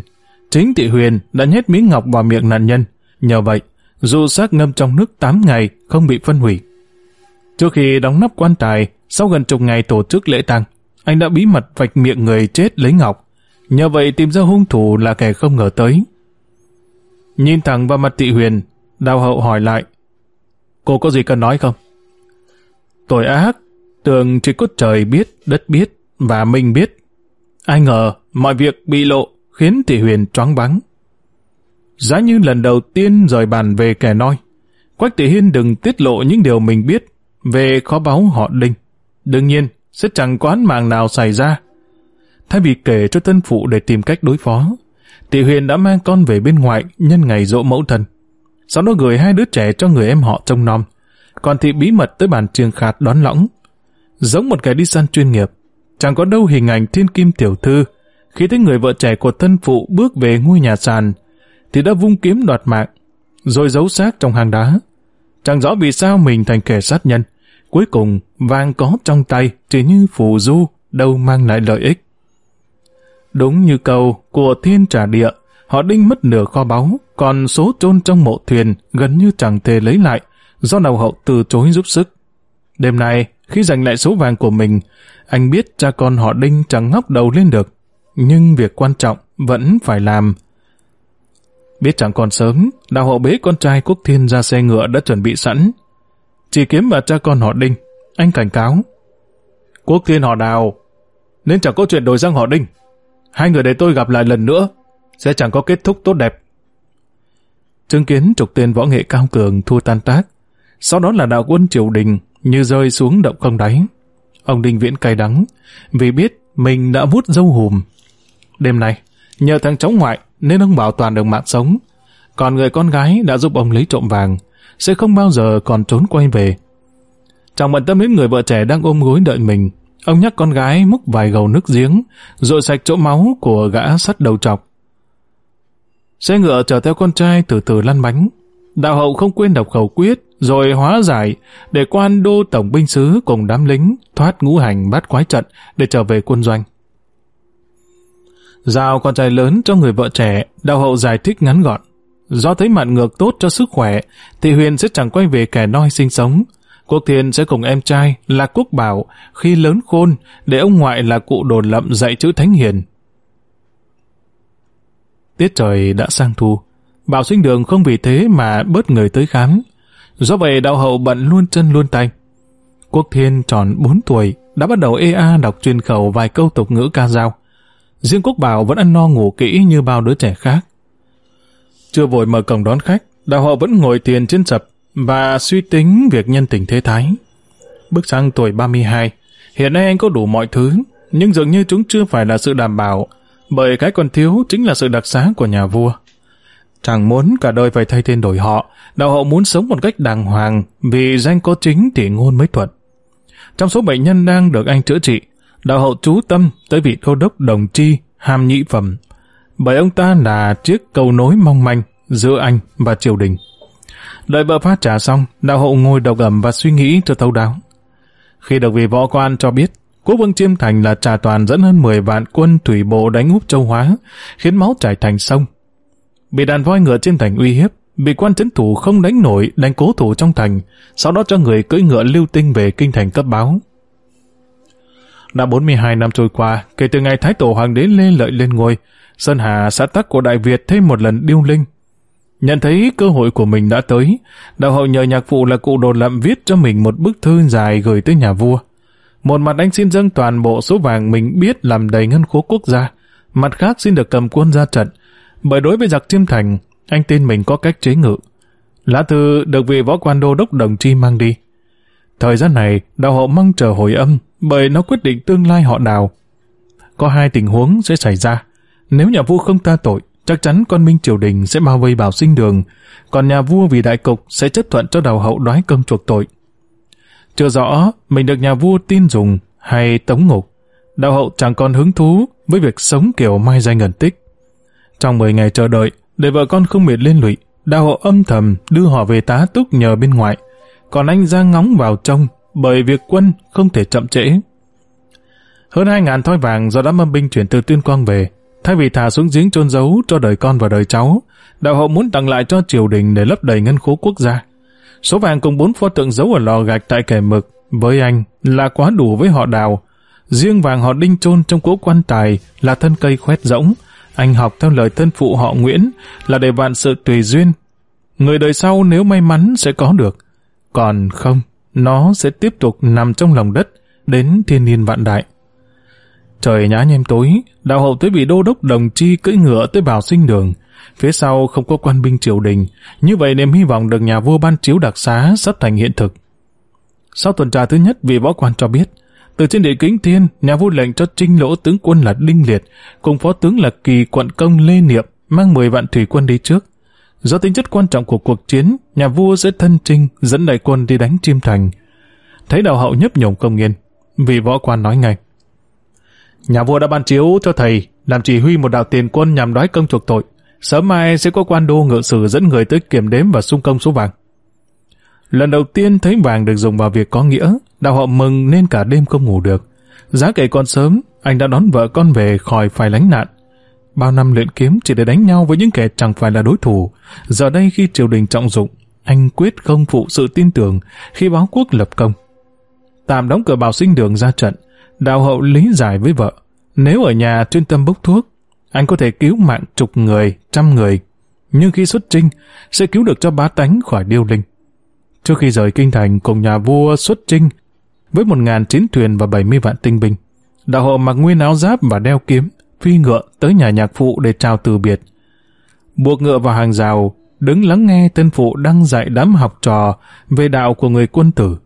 chính Thị Huyền đã nhét miếng ngọc vào miệng nạn nhân. Nhờ vậy, dù xác ngâm trong nước 8 ngày không bị phân hủy. Trước khi đóng nắp quan tài, sau gần chục ngày tổ chức lễ tang, anh đã bí mật vạch miệng người chết lấy ngọc. Nhờ vậy tìm ra hung thủ là kẻ không ngờ tới. Nhìn thẳng vào mặt Thị Huyền, đào hậu hỏi lại. Cô có gì cần nói không? Tội ác, tưởng chỉ có trời biết, đất biết, và mình biết. Ai ngờ, mọi việc bị lộ, khiến Thị Huyền choáng vắng. Giá như lần đầu tiên rời bàn về kẻ nói, Quách Thị Hiên đừng tiết lộ những điều mình biết về khó báu họ Đinh. Đương nhiên, sẽ chẳng quán mạng nào xảy ra. Thay vì kể cho thân phụ để tìm cách đối phó, Thị Huyền đã mang con về bên ngoại nhân ngày dỗ mẫu thân. Sau đó gửi hai đứa trẻ cho người em họ trông nom. Còn Thị bí mật tới bàn trường khạt đón lõng. Giống một kẻ đi săn chuyên nghiệp, chẳng có đâu hình ảnh thiên kim tiểu thư. Khi thấy người vợ trẻ của thân phụ bước về ngôi nhà sàn, thì đã vung kiếm đoạt mạng, rồi giấu xác trong hang đá. Chẳng rõ vì sao mình thành kẻ sát nhân. Cuối cùng, vàng có trong tay chỉ như phù du, đâu mang lại lợi ích. Đúng như câu của thiên trả địa, họ đinh mất nửa kho báu, còn số chôn trong mộ thuyền gần như chẳng thể lấy lại, do đầu hậu từ chối giúp sức. Đêm nay, khi giành lại số vàng của mình, anh biết cha con họ đinh chẳng ngóc đầu lên được, nhưng việc quan trọng vẫn phải làm. Biết chẳng còn sớm, đào hậu bế con trai quốc thiên ra xe ngựa đã chuẩn bị sẵn. Chỉ kiếm mà cha con họ đinh, anh cảnh cáo. Quốc thiên họ đào, nên chẳng có chuyện đổi sang họ đinh. Hai người để tôi gặp lại lần nữa, sẽ chẳng có kết thúc tốt đẹp. Chứng kiến trục tên võ nghệ cao cường thua tan tác, sau đó là đạo quân triều đình như rơi xuống động không đáy. Ông Đinh Viễn cay đắng, vì biết mình đã vút dâu hùm. Đêm nay, nhờ thằng cháu ngoại nên ông bảo toàn được mạng sống. Còn người con gái đã giúp ông lấy trộm vàng, sẽ không bao giờ còn trốn quay về. Chẳng bận tâm đến người vợ trẻ đang ôm gối đợi mình, ông nhắc con gái múc vài gầu nước giếng, rồi sạch chỗ máu của gã sắt đầu trọc. Xe ngựa chở theo con trai từ từ lăn bánh. Đạo hậu không quên đọc khẩu quyết, rồi hóa giải để quan đô tổng binh sứ cùng đám lính thoát ngũ hành bắt quái trận để trở về quân doanh. Giao con trai lớn cho người vợ trẻ, đạo hậu giải thích ngắn gọn. Do thấy mạn ngược tốt cho sức khỏe, thì Huyền sẽ chẳng quay về kẻ noi sinh sống. Quốc Thiên sẽ cùng em trai là Quốc Bảo khi lớn khôn để ông ngoại là cụ đồn lậm dạy chữ Thánh Hiền. Tiết trời đã sang thu, Bảo sinh đường không vì thế mà bớt người tới khám. Do vậy đạo hậu bận luôn chân luôn tay. Quốc Thiên tròn 4 tuổi, đã bắt đầu EA đọc truyền khẩu vài câu tục ngữ ca dao. Riêng Quốc Bảo vẫn ăn no ngủ kỹ như bao đứa trẻ khác. Chưa vội mở cổng đón khách, đạo họ vẫn ngồi tiền trên sập và suy tính việc nhân tình thế thái. Bước sang tuổi 32, hiện nay anh có đủ mọi thứ, nhưng dường như chúng chưa phải là sự đảm bảo, bởi cái còn thiếu chính là sự đặc xá của nhà vua. Chẳng muốn cả đời phải thay tên đổi họ, đạo hậu muốn sống một cách đàng hoàng, vì danh có chính thì ngôn mới thuận. Trong số bệnh nhân đang được anh chữa trị, đạo hậu chú tâm tới vị đô đốc đồng chi, hàm nhị phẩm, bởi ông ta là chiếc cầu nối mong manh giữa anh và triều đình. Đợi vợ phát trả xong, đạo hậu ngồi độc ẩm và suy nghĩ cho thấu đáo. Khi được vị võ quan cho biết, quốc vương Chiêm Thành là trà toàn dẫn hơn 10 vạn quân thủy bộ đánh úp châu Hóa, khiến máu chảy thành sông. Bị đàn voi ngựa Chiêm Thành uy hiếp, bị quan chấn thủ không đánh nổi, đánh cố thủ trong thành, sau đó cho người cưỡi ngựa lưu tinh về kinh thành cấp báo. Đã 42 năm trôi qua, kể từ ngày Thái Tổ Hoàng đế Lê Lợi lên ngôi, Sơn Hà xã tắc của Đại Việt thêm một lần điêu linh. Nhận thấy cơ hội của mình đã tới, đạo hậu nhờ nhạc phụ là cụ đồ lậm viết cho mình một bức thư dài gửi tới nhà vua. Một mặt anh xin dâng toàn bộ số vàng mình biết làm đầy ngân khố quốc gia, mặt khác xin được cầm quân ra trận, bởi đối với giặc chiêm thành, anh tin mình có cách chế ngự. Lá thư được vị võ quan đô đốc đồng chi mang đi. Thời gian này, đạo họ mong chờ hồi âm bởi nó quyết định tương lai họ đào. Có hai tình huống sẽ xảy ra. Nếu nhà vua không ta tội, chắc chắn con minh triều đình sẽ bao vây bảo sinh đường, còn nhà vua vì đại cục sẽ chấp thuận cho đào hậu đoái công chuộc tội. Chưa rõ mình được nhà vua tin dùng hay tống ngục, đạo hậu chẳng còn hứng thú với việc sống kiểu mai danh ngẩn tích. Trong 10 ngày chờ đợi, để vợ con không mệt lên lụy, đạo hậu âm thầm đưa họ về tá túc nhờ bên ngoài, còn anh ra ngóng vào trong bởi việc quân không thể chậm trễ. Hơn hai ngàn thoi vàng do đám âm binh chuyển từ tuyên quang về, thay vì thả xuống giếng chôn giấu cho đời con và đời cháu, đạo hậu muốn tặng lại cho triều đình để lấp đầy ngân khố quốc gia. Số vàng cùng bốn pho tượng giấu ở lò gạch tại kẻ mực, với anh là quá đủ với họ đào. Riêng vàng họ đinh chôn trong cỗ quan tài là thân cây khoét rỗng. Anh học theo lời thân phụ họ Nguyễn là để vạn sự tùy duyên. Người đời sau nếu may mắn sẽ có được. Còn không, nó sẽ tiếp tục nằm trong lòng đất đến thiên niên vạn đại. Trời nhá nhem tối, đạo hậu tới bị đô đốc đồng chi cưỡi ngựa tới bảo sinh đường. Phía sau không có quan binh triều đình, như vậy niềm hy vọng được nhà vua ban chiếu đặc xá sắp thành hiện thực. Sau tuần tra thứ nhất, vị võ quan cho biết, từ trên địa kính thiên, nhà vua lệnh cho trinh lỗ tướng quân là Đinh Liệt, cùng phó tướng là Kỳ quận công Lê Niệm, mang 10 vạn thủy quân đi trước. Do tính chất quan trọng của cuộc chiến, nhà vua sẽ thân trinh dẫn đại quân đi đánh Chiêm Thành. Thấy đào hậu nhấp nhổm công nghiên, vị võ quan nói ngay. Nhà vua đã ban chiếu cho thầy làm chỉ huy một đạo tiền quân nhằm đoái công chuộc tội. Sớm mai sẽ có quan đô ngự sử dẫn người tới kiểm đếm và xung công số vàng. Lần đầu tiên thấy vàng được dùng vào việc có nghĩa, đào hậu mừng nên cả đêm không ngủ được. Giá kể còn sớm, anh đã đón vợ con về khỏi phải lánh nạn. Bao năm luyện kiếm chỉ để đánh nhau với những kẻ chẳng phải là đối thủ. Giờ đây khi triều đình trọng dụng, anh quyết không phụ sự tin tưởng khi báo quốc lập công. Tạm đóng cửa bảo sinh đường ra trận, đạo hậu lý giải với vợ. Nếu ở nhà chuyên tâm bốc thuốc, anh có thể cứu mạng chục người, trăm người. Nhưng khi xuất trinh, sẽ cứu được cho bá tánh khỏi điêu linh. Trước khi rời kinh thành cùng nhà vua xuất trinh, với một ngàn chiến thuyền và bảy mươi vạn tinh binh, đạo hộ mặc nguyên áo giáp và đeo kiếm, phi ngựa tới nhà nhạc phụ để chào từ biệt. Buộc ngựa vào hàng rào, đứng lắng nghe tên phụ đang dạy đám học trò về đạo của người quân tử.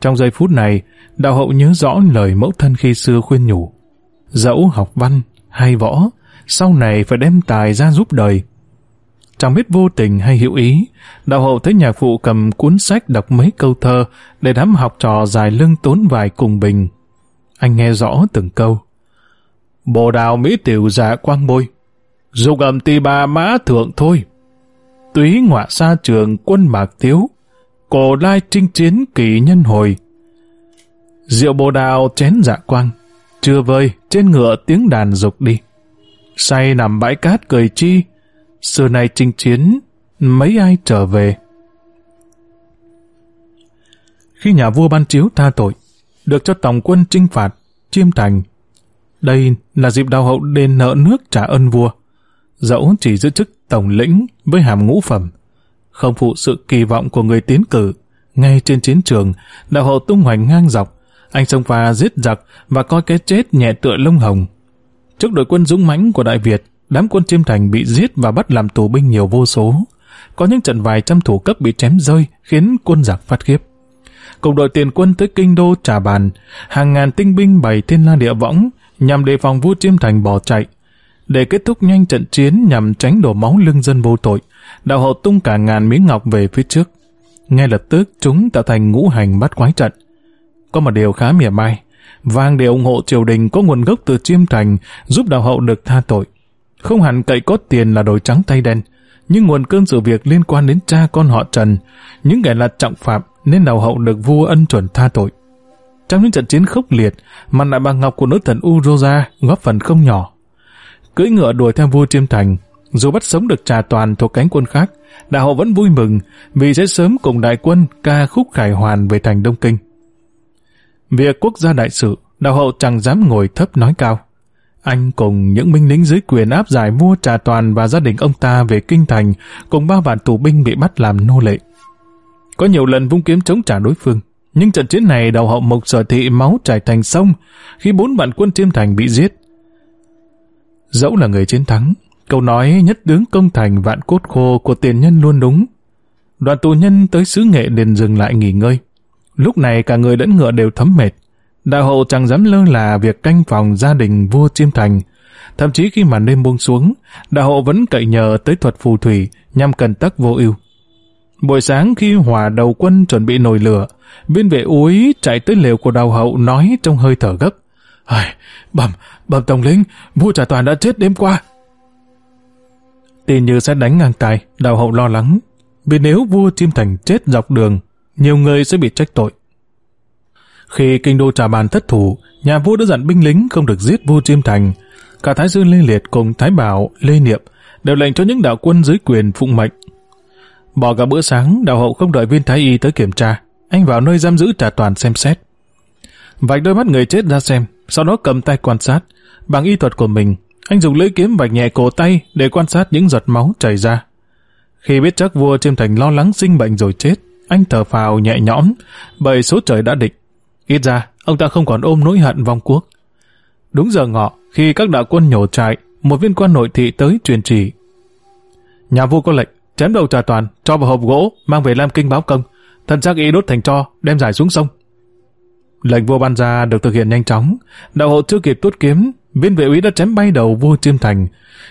Trong giây phút này, đạo hậu nhớ rõ lời mẫu thân khi xưa khuyên nhủ. Dẫu học văn hay võ, sau này phải đem tài ra giúp đời. Chẳng biết vô tình hay hữu ý, đạo hậu thấy nhạc phụ cầm cuốn sách đọc mấy câu thơ để đám học trò dài lưng tốn vài cùng bình. Anh nghe rõ từng câu. Bồ đào mỹ tiểu dạ quang bôi, dục ẩm tì bà mã thượng thôi. Túy ngọa xa trường quân mạc tiếu, cổ lai trinh chiến kỳ nhân hồi. Rượu bồ đào chén dạ quang, chưa vơi trên ngựa tiếng đàn dục đi. Say nằm bãi cát cười chi, xưa nay chinh chiến, mấy ai trở về. Khi nhà vua ban chiếu tha tội, được cho tổng quân trinh phạt, chiêm thành. Đây là dịp đào hậu đền nợ nước trả ơn vua. Dẫu chỉ giữ chức tổng lĩnh với hàm ngũ phẩm, không phụ sự kỳ vọng của người tiến cử. Ngay trên chiến trường, đào hậu tung hoành ngang dọc, anh xông pha giết giặc và coi cái chết nhẹ tựa lông hồng. Trước đội quân dũng mãnh của Đại Việt, đám quân chiêm thành bị giết và bắt làm tù binh nhiều vô số. Có những trận vài trăm thủ cấp bị chém rơi khiến quân giặc phát khiếp. Cùng đội tiền quân tới kinh đô trà bàn, hàng ngàn tinh binh bày thiên la địa võng nhằm đề phòng vua chiêm thành bỏ chạy. Để kết thúc nhanh trận chiến nhằm tránh đổ máu lưng dân vô tội, đạo hậu tung cả ngàn miếng ngọc về phía trước. Ngay lập tức chúng tạo thành ngũ hành bắt quái trận. Có một điều khá mỉa mai, vàng để ủng hộ triều đình có nguồn gốc từ chiêm thành giúp đạo hậu được tha tội. Không hẳn cậy có tiền là đổi trắng tay đen, nhưng nguồn cơn sự việc liên quan đến cha con họ Trần, những kẻ là trọng phạm nên đạo hậu được vua ân chuẩn tha tội. Trong những trận chiến khốc liệt, mặt nạ bằng ngọc của nữ thần Uroza góp phần không nhỏ. Cưỡi ngựa đuổi theo vua Chiêm Thành, dù bắt sống được trà toàn thuộc cánh quân khác, đạo hậu vẫn vui mừng vì sẽ sớm cùng đại quân ca khúc khải hoàn về thành Đông Kinh. Việc quốc gia đại sự, đạo hậu chẳng dám ngồi thấp nói cao. Anh cùng những binh lính dưới quyền áp giải vua trà toàn và gia đình ông ta về kinh thành cùng ba vạn tù binh bị bắt làm nô lệ. Có nhiều lần vung kiếm chống trả đối phương, nhưng trận chiến này đầu hậu mộc sở thị máu chảy thành sông khi bốn vạn quân chiêm thành bị giết. Dẫu là người chiến thắng, Câu nói nhất tướng công thành vạn cốt khô của tiền nhân luôn đúng. Đoàn tù nhân tới xứ nghệ liền dừng lại nghỉ ngơi. Lúc này cả người lẫn ngựa đều thấm mệt. Đạo hậu chẳng dám lơ là việc canh phòng gia đình vua Chiêm Thành. Thậm chí khi màn đêm buông xuống, đạo hậu vẫn cậy nhờ tới thuật phù thủy nhằm cần tắc vô ưu. Buổi sáng khi hòa đầu quân chuẩn bị nồi lửa, viên vệ úy chạy tới lều của đào hậu nói trong hơi thở gấp. Ai, bẩm, bẩm tổng lĩnh, vua trả toàn đã chết đêm qua. Tin như sẽ đánh ngang tài, đào hậu lo lắng. Vì nếu vua Chiêm Thành chết dọc đường, nhiều người sẽ bị trách tội. Khi kinh đô trà bàn thất thủ, nhà vua đã dặn binh lính không được giết vua Chiêm Thành. Cả Thái Dương Lê Liệt cùng Thái Bảo, Lê Niệm đều lệnh cho những đạo quân dưới quyền phụng mệnh. Bỏ cả bữa sáng, đào hậu không đợi viên Thái Y tới kiểm tra. Anh vào nơi giam giữ trà toàn xem xét. Vạch đôi mắt người chết ra xem, sau đó cầm tay quan sát. Bằng y thuật của mình, anh dùng lưỡi kiếm vạch nhẹ cổ tay để quan sát những giọt máu chảy ra. Khi biết chắc vua Chiêm Thành lo lắng sinh bệnh rồi chết, anh thở phào nhẹ nhõm, bởi số trời đã định. Ít ra, ông ta không còn ôm nỗi hận vong quốc. Đúng giờ ngọ, khi các đạo quân nhổ trại, một viên quan nội thị tới truyền chỉ. Nhà vua có lệnh, chém đầu trà toàn, cho vào hộp gỗ, mang về Lam Kinh báo công, thân xác y đốt thành cho, đem giải xuống sông. Lệnh vua ban ra được thực hiện nhanh chóng, đạo hộ chưa kịp tuốt kiếm, viên vệ úy đã chém bay đầu vua Chiêm Thành.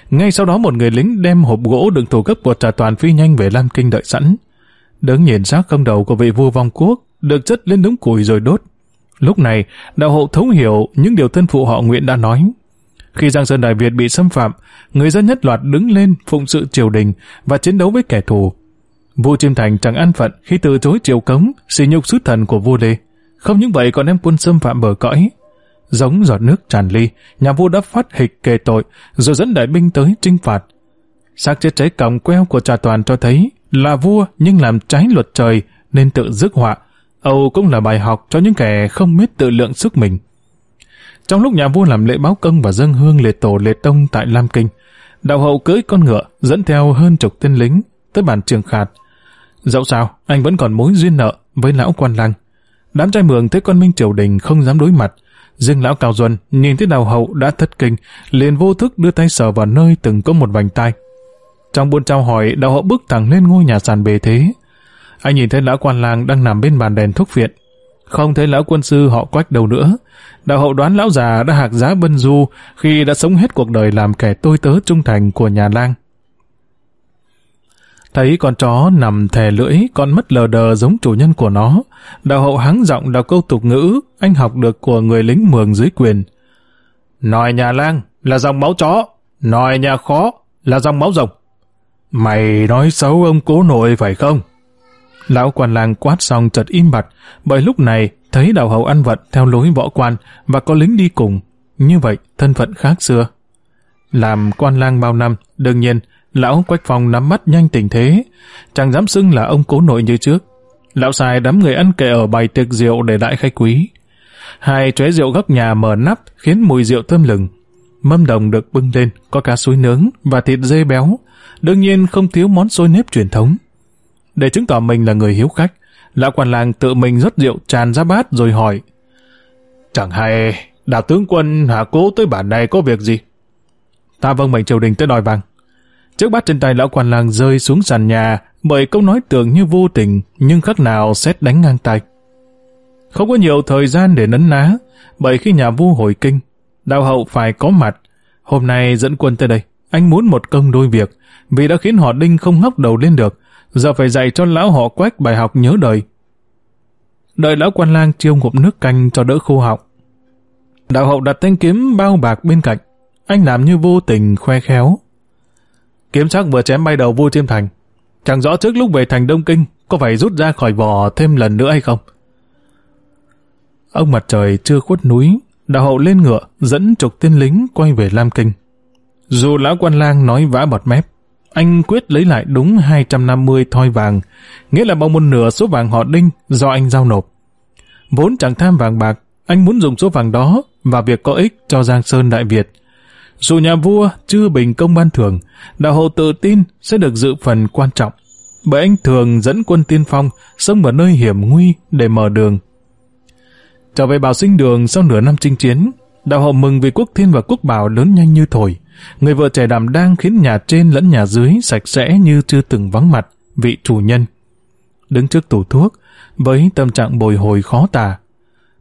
Ngay sau đó một người lính đem hộp gỗ đựng thủ cấp của trà toàn phi nhanh về Lam Kinh đợi sẵn. Đứng nhìn xác không đầu của vị vua vong quốc, được chất lên đống củi rồi đốt. Lúc này, đạo hộ thấu hiểu những điều thân phụ họ nguyện đã nói. Khi Giang Sơn Đại Việt bị xâm phạm, người dân nhất loạt đứng lên phụng sự triều đình và chiến đấu với kẻ thù. Vua Chiêm Thành chẳng an phận khi từ chối triều cống, xỉ nhục sứ thần của vua Lê. Không những vậy còn đem quân xâm phạm bờ cõi. Giống giọt nước tràn ly, nhà vua đã phát hịch kề tội, rồi dẫn đại binh tới trinh phạt. Xác chết cháy còng queo của trà toàn cho thấy là vua nhưng làm trái luật trời nên tự dứt họa. Âu cũng là bài học cho những kẻ không biết tự lượng sức mình. Trong lúc nhà vua làm lễ báo công và dâng hương liệt tổ liệt tông tại Lam Kinh, đạo hậu cưỡi con ngựa dẫn theo hơn chục tên lính tới bàn trường khạt. Dẫu sao, anh vẫn còn mối duyên nợ với lão quan lăng. Đám trai mường thấy con minh triều đình không dám đối mặt. Riêng lão Cao Duân nhìn thấy đào hậu đã thất kinh, liền vô thức đưa tay sờ vào nơi từng có một vành tay. Trong buôn trao hỏi, đào hậu bước thẳng lên ngôi nhà sàn bề thế. Anh nhìn thấy lão quan lang đang nằm bên bàn đèn thuốc viện. Không thấy lão quân sư họ quách đâu nữa. Đạo hậu đoán lão già đã hạc giá bân du khi đã sống hết cuộc đời làm kẻ tôi tớ trung thành của nhà lang. Thấy con chó nằm thè lưỡi, con mất lờ đờ giống chủ nhân của nó. Đạo hậu hắng giọng đọc câu tục ngữ anh học được của người lính mường dưới quyền. Nòi nhà lang là dòng máu chó, nòi nhà khó là dòng máu rồng. Mày nói xấu ông cố nội phải không? Lão quan lang quát xong chợt im bặt, bởi lúc này thấy đạo hậu ăn vận theo lối võ quan và có lính đi cùng. Như vậy, thân phận khác xưa. Làm quan lang bao năm, đương nhiên, lão Quách Phong nắm mắt nhanh tình thế, chẳng dám xưng là ông cố nội như trước. Lão xài đám người ăn kệ ở bày tiệc rượu để đại khách quý. Hai chóe rượu góc nhà mở nắp khiến mùi rượu thơm lừng. Mâm đồng được bưng lên, có cá suối nướng và thịt dê béo. Đương nhiên không thiếu món xôi nếp truyền thống. Để chứng tỏ mình là người hiếu khách, lão quan làng tự mình rót rượu tràn ra bát rồi hỏi. Chẳng hay, đạo tướng quân hạ cố tới bản này có việc gì? Ta vâng mệnh triều đình tới đòi vàng. Trước bát trên tay lão quan làng rơi xuống sàn nhà bởi câu nói tưởng như vô tình nhưng khắc nào xét đánh ngang tay. Không có nhiều thời gian để nấn ná bởi khi nhà vua hồi kinh, đạo hậu phải có mặt. Hôm nay dẫn quân tới đây, anh muốn một công đôi việc vì đã khiến họ đinh không ngóc đầu lên được giờ phải dạy cho lão họ quách bài học nhớ đời. Đợi lão quan lang chiêu ngụm nước canh cho đỡ khô họng. Đạo hậu đặt thanh kiếm bao bạc bên cạnh, anh làm như vô tình khoe khéo. Kiếm sắc vừa chém bay đầu vua chiêm thành, chẳng rõ trước lúc về thành Đông Kinh có phải rút ra khỏi vỏ thêm lần nữa hay không. Ông mặt trời chưa khuất núi, đạo hậu lên ngựa dẫn trục tiên lính quay về Lam Kinh. Dù lão quan lang nói vã bọt mép, anh quyết lấy lại đúng 250 thoi vàng, nghĩa là bằng một nửa số vàng họ đinh do anh giao nộp. Vốn chẳng tham vàng bạc, anh muốn dùng số vàng đó và việc có ích cho Giang Sơn Đại Việt. Dù nhà vua chưa bình công ban thường, đạo hộ tự tin sẽ được dự phần quan trọng, bởi anh thường dẫn quân tiên phong xông vào nơi hiểm nguy để mở đường. Trở về bảo sinh đường sau nửa năm chinh chiến, Đạo hậu mừng vì quốc thiên và quốc bảo lớn nhanh như thổi. Người vợ trẻ đảm đang khiến nhà trên lẫn nhà dưới sạch sẽ như chưa từng vắng mặt, vị chủ nhân. Đứng trước tủ thuốc, với tâm trạng bồi hồi khó tả.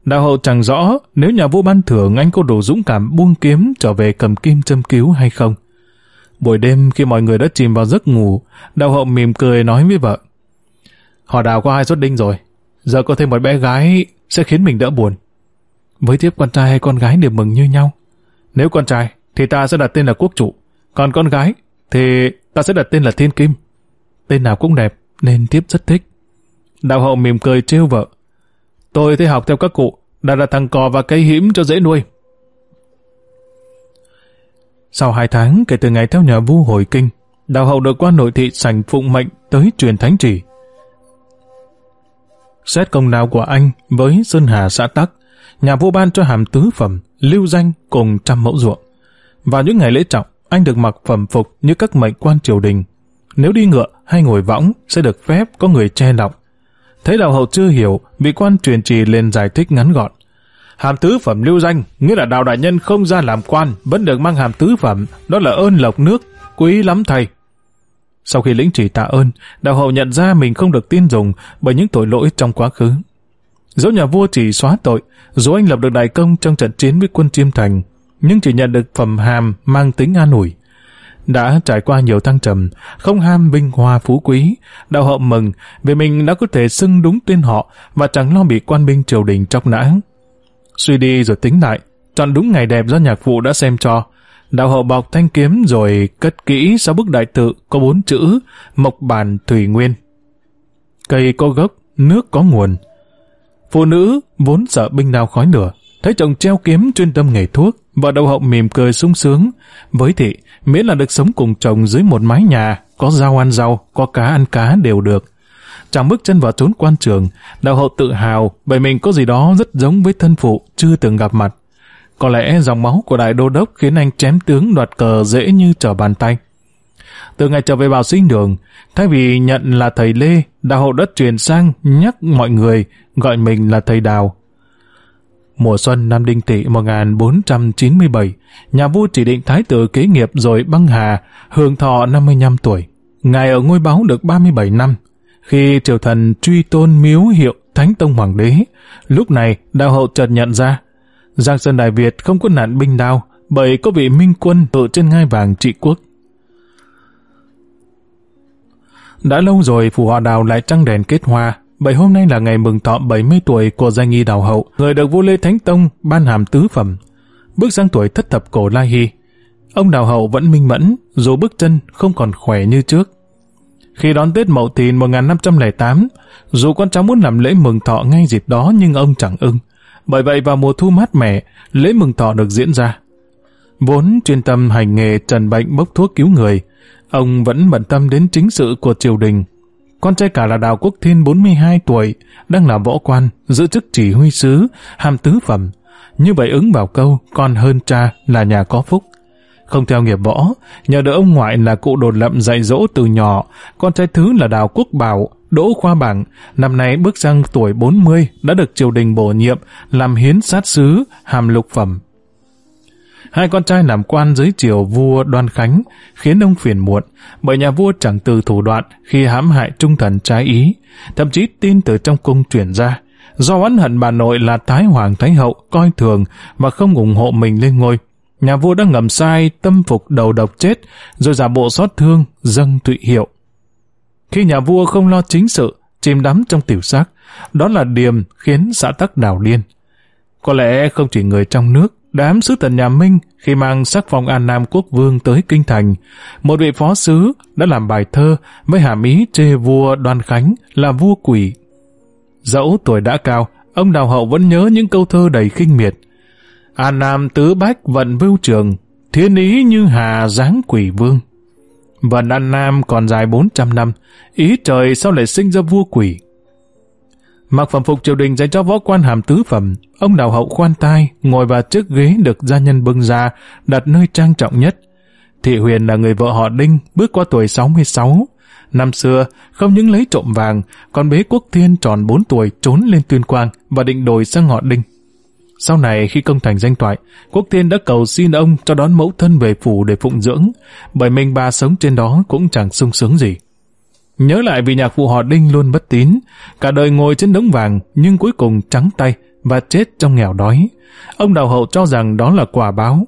Đạo hậu chẳng rõ nếu nhà vua ban thưởng anh có đủ dũng cảm buông kiếm trở về cầm kim châm cứu hay không. Buổi đêm khi mọi người đã chìm vào giấc ngủ, đạo hậu mỉm cười nói với vợ. Họ đào có hai suất đinh rồi, giờ có thêm một bé gái sẽ khiến mình đỡ buồn. Với tiếp con trai hay con gái đều mừng như nhau. Nếu con trai thì ta sẽ đặt tên là quốc chủ, còn con gái thì ta sẽ đặt tên là thiên kim. Tên nào cũng đẹp nên tiếp rất thích. Đạo hậu mỉm cười trêu vợ. Tôi thấy học theo các cụ, đã là thằng cò và cây hiểm cho dễ nuôi. Sau hai tháng kể từ ngày theo nhà vua hồi kinh, đạo hậu được qua nội thị sảnh phụng mệnh tới truyền thánh chỉ. Xét công lao của anh với Sơn Hà xã Tắc, nhà vua ban cho hàm tứ phẩm, lưu danh cùng trăm mẫu ruộng. Vào những ngày lễ trọng, anh được mặc phẩm phục như các mệnh quan triều đình. Nếu đi ngựa hay ngồi võng sẽ được phép có người che lọng. Thấy đạo hậu chưa hiểu, vị quan truyền trì lên giải thích ngắn gọn. Hàm tứ phẩm lưu danh, nghĩa là đào đại nhân không ra làm quan, vẫn được mang hàm tứ phẩm, đó là ơn lộc nước, quý lắm thầy. Sau khi lĩnh chỉ tạ ơn, đạo hậu nhận ra mình không được tin dùng bởi những tội lỗi trong quá khứ. Dẫu nhà vua chỉ xóa tội, dù anh lập được đại công trong trận chiến với quân Chiêm Thành, nhưng chỉ nhận được phẩm hàm mang tính an ủi. Đã trải qua nhiều thăng trầm, không ham vinh hoa phú quý, đạo hậu mừng vì mình đã có thể xưng đúng tên họ và chẳng lo bị quan binh triều đình chọc nã. Suy đi rồi tính lại, chọn đúng ngày đẹp do nhạc phụ đã xem cho. Đạo hậu bọc thanh kiếm rồi cất kỹ sau bức đại tự có bốn chữ Mộc bản Thủy Nguyên. Cây có gốc, nước có nguồn. Phụ nữ vốn sợ binh đao khói lửa, thấy chồng treo kiếm chuyên tâm nghề thuốc, và đầu hậu mỉm cười sung sướng. Với thị, miễn là được sống cùng chồng dưới một mái nhà, có rau ăn rau, có cá ăn cá đều được. Chẳng bước chân vào trốn quan trường, đào hậu tự hào bởi mình có gì đó rất giống với thân phụ chưa từng gặp mặt. Có lẽ dòng máu của đại đô đốc khiến anh chém tướng đoạt cờ dễ như trở bàn tay. Từ ngày trở về vào sinh đường, thay vì nhận là thầy Lê, đạo hậu đất truyền sang nhắc mọi người gọi mình là thầy Đào. Mùa xuân năm Đinh Tỵ 1497, nhà vua chỉ định thái tử kế nghiệp rồi băng hà, hưởng thọ 55 tuổi. Ngài ở ngôi báo được 37 năm. Khi triều thần truy tôn miếu hiệu Thánh Tông Hoàng đế, lúc này đạo hậu chợt nhận ra, Giang Sơn Đại Việt không có nạn binh đao, bởi có vị minh quân tự trên ngai vàng trị quốc. Đã lâu rồi phù họ đào lại trăng đèn kết hoa, bởi hôm nay là ngày mừng thọ 70 tuổi của danh nghi đào hậu, người được vua Lê Thánh Tông ban hàm tứ phẩm. Bước sang tuổi thất thập cổ Lai Hy, ông đào hậu vẫn minh mẫn, dù bước chân không còn khỏe như trước. Khi đón Tết Mậu Thìn 1508, dù con cháu muốn làm lễ mừng thọ ngay dịp đó nhưng ông chẳng ưng. Bởi vậy vào mùa thu mát mẻ, lễ mừng thọ được diễn ra. Vốn chuyên tâm hành nghề trần bệnh bốc thuốc cứu người, ông vẫn bận tâm đến chính sự của triều đình. Con trai cả là Đào Quốc Thiên 42 tuổi, đang là võ quan, giữ chức chỉ huy sứ, hàm tứ phẩm. Như vậy ứng vào câu, con hơn cha là nhà có phúc. Không theo nghiệp võ, nhờ đỡ ông ngoại là cụ đồn lậm dạy dỗ từ nhỏ, con trai thứ là Đào Quốc Bảo, Đỗ Khoa Bảng, năm nay bước sang tuổi 40, đã được triều đình bổ nhiệm làm hiến sát sứ, hàm lục phẩm. Hai con trai làm quan dưới triều vua Đoan Khánh, khiến ông phiền muộn, bởi nhà vua chẳng từ thủ đoạn khi hãm hại trung thần trái ý, thậm chí tin từ trong cung truyền ra. Do oán hận bà nội là Thái Hoàng Thái Hậu coi thường và không ủng hộ mình lên ngôi, nhà vua đã ngầm sai tâm phục đầu độc chết, rồi giả bộ xót thương, dâng tụy hiệu. Khi nhà vua không lo chính sự, chìm đắm trong tiểu sắc, đó là điểm khiến xã tắc đảo điên. Có lẽ không chỉ người trong nước, đám sứ thần nhà Minh khi mang sắc phong An Nam quốc vương tới Kinh Thành, một vị phó sứ đã làm bài thơ với hàm ý chê vua Đoan Khánh là vua quỷ. Dẫu tuổi đã cao, ông Đào Hậu vẫn nhớ những câu thơ đầy khinh miệt. An Nam tứ bách vận vưu trường, thiên ý như hà dáng quỷ vương. Vận An Nam còn dài 400 năm, ý trời sao lại sinh ra vua quỷ. Mặc phẩm phục triều đình dành cho võ quan hàm tứ phẩm, ông đào hậu khoan tai, ngồi vào chiếc ghế được gia nhân bưng ra, đặt nơi trang trọng nhất. Thị Huyền là người vợ họ Đinh, bước qua tuổi 66. Năm xưa, không những lấy trộm vàng, còn bế quốc thiên tròn 4 tuổi trốn lên tuyên quang và định đổi sang họ Đinh. Sau này khi công thành danh toại, Quốc Thiên đã cầu xin ông cho đón mẫu thân về phủ để phụng dưỡng, bởi mình bà sống trên đó cũng chẳng sung sướng gì. Nhớ lại vì nhạc phụ họ Đinh luôn bất tín, cả đời ngồi trên đống vàng nhưng cuối cùng trắng tay và chết trong nghèo đói. Ông đào hậu cho rằng đó là quả báo.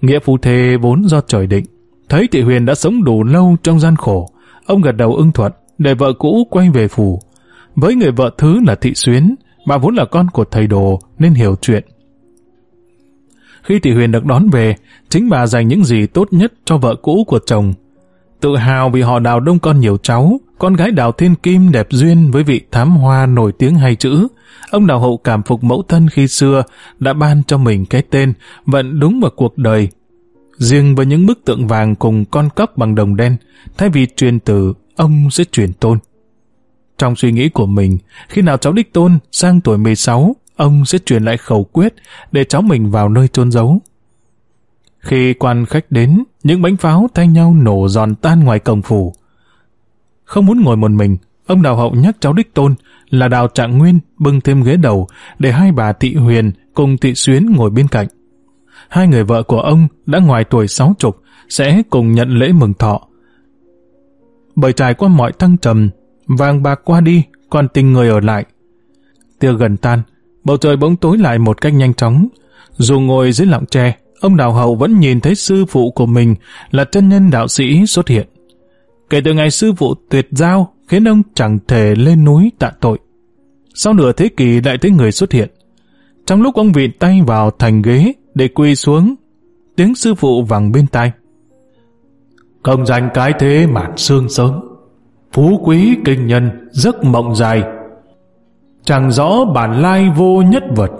Nghĩa phụ thề vốn do trời định. Thấy thị huyền đã sống đủ lâu trong gian khổ, ông gật đầu ưng thuận để vợ cũ quay về phủ. Với người vợ thứ là thị xuyến, bà vốn là con của thầy đồ nên hiểu chuyện. Khi thị huyền được đón về, chính bà dành những gì tốt nhất cho vợ cũ của chồng. Tự hào vì họ đào đông con nhiều cháu, con gái đào thiên kim đẹp duyên với vị thám hoa nổi tiếng hay chữ. Ông đào hậu cảm phục mẫu thân khi xưa đã ban cho mình cái tên vận đúng vào cuộc đời. Riêng với những bức tượng vàng cùng con cóc bằng đồng đen, thay vì truyền từ, ông sẽ truyền tôn. Trong suy nghĩ của mình, khi nào cháu đích tôn sang tuổi 16, ông sẽ truyền lại khẩu quyết để cháu mình vào nơi chôn giấu. Khi quan khách đến, những bánh pháo thay nhau nổ giòn tan ngoài cổng phủ. Không muốn ngồi một mình, ông đào hậu nhắc cháu đích tôn là đào trạng nguyên bưng thêm ghế đầu để hai bà thị huyền cùng thị xuyến ngồi bên cạnh. Hai người vợ của ông đã ngoài tuổi sáu chục sẽ cùng nhận lễ mừng thọ. Bởi trải qua mọi thăng trầm, vàng bạc qua đi, còn tình người ở lại. Tiêu gần tan, bầu trời bỗng tối lại một cách nhanh chóng. Dù ngồi dưới lọng tre, ông Đào Hậu vẫn nhìn thấy sư phụ của mình là chân nhân đạo sĩ xuất hiện. Kể từ ngày sư phụ tuyệt giao khiến ông chẳng thể lên núi tạ tội. Sau nửa thế kỷ lại thấy người xuất hiện. Trong lúc ông vịn tay vào thành ghế để quỳ xuống, tiếng sư phụ vẳng bên tai. Công danh cái thế mạn xương sớm, phú quý kinh nhân giấc mộng dài. Chẳng rõ bản lai vô nhất vật,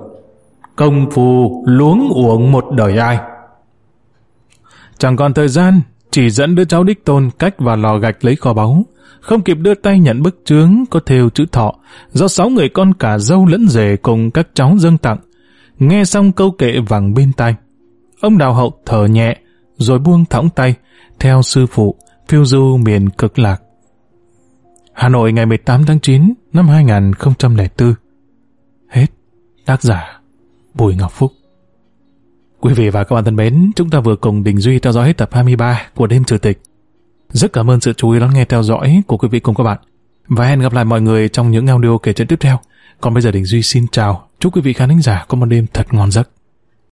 công phu luống uổng một đời ai. Chẳng còn thời gian, chỉ dẫn đứa cháu đích tôn cách vào lò gạch lấy kho báu, không kịp đưa tay nhận bức chướng có thêu chữ thọ, do sáu người con cả dâu lẫn rể cùng các cháu dâng tặng. Nghe xong câu kệ vẳng bên tay, ông đào hậu thở nhẹ, rồi buông thõng tay, theo sư phụ, phiêu du miền cực lạc. Hà Nội ngày 18 tháng 9 năm 2004 Hết Tác giả Bùi Ngọc Phúc Quý vị và các bạn thân mến, chúng ta vừa cùng Đình Duy theo dõi hết tập 23 của Đêm Chủ tịch. Rất cảm ơn sự chú ý lắng nghe theo dõi của quý vị cùng các bạn. Và hẹn gặp lại mọi người trong những audio kể chuyện tiếp theo. Còn bây giờ Đình Duy xin chào. Chúc quý vị khán giả có một đêm thật ngon giấc.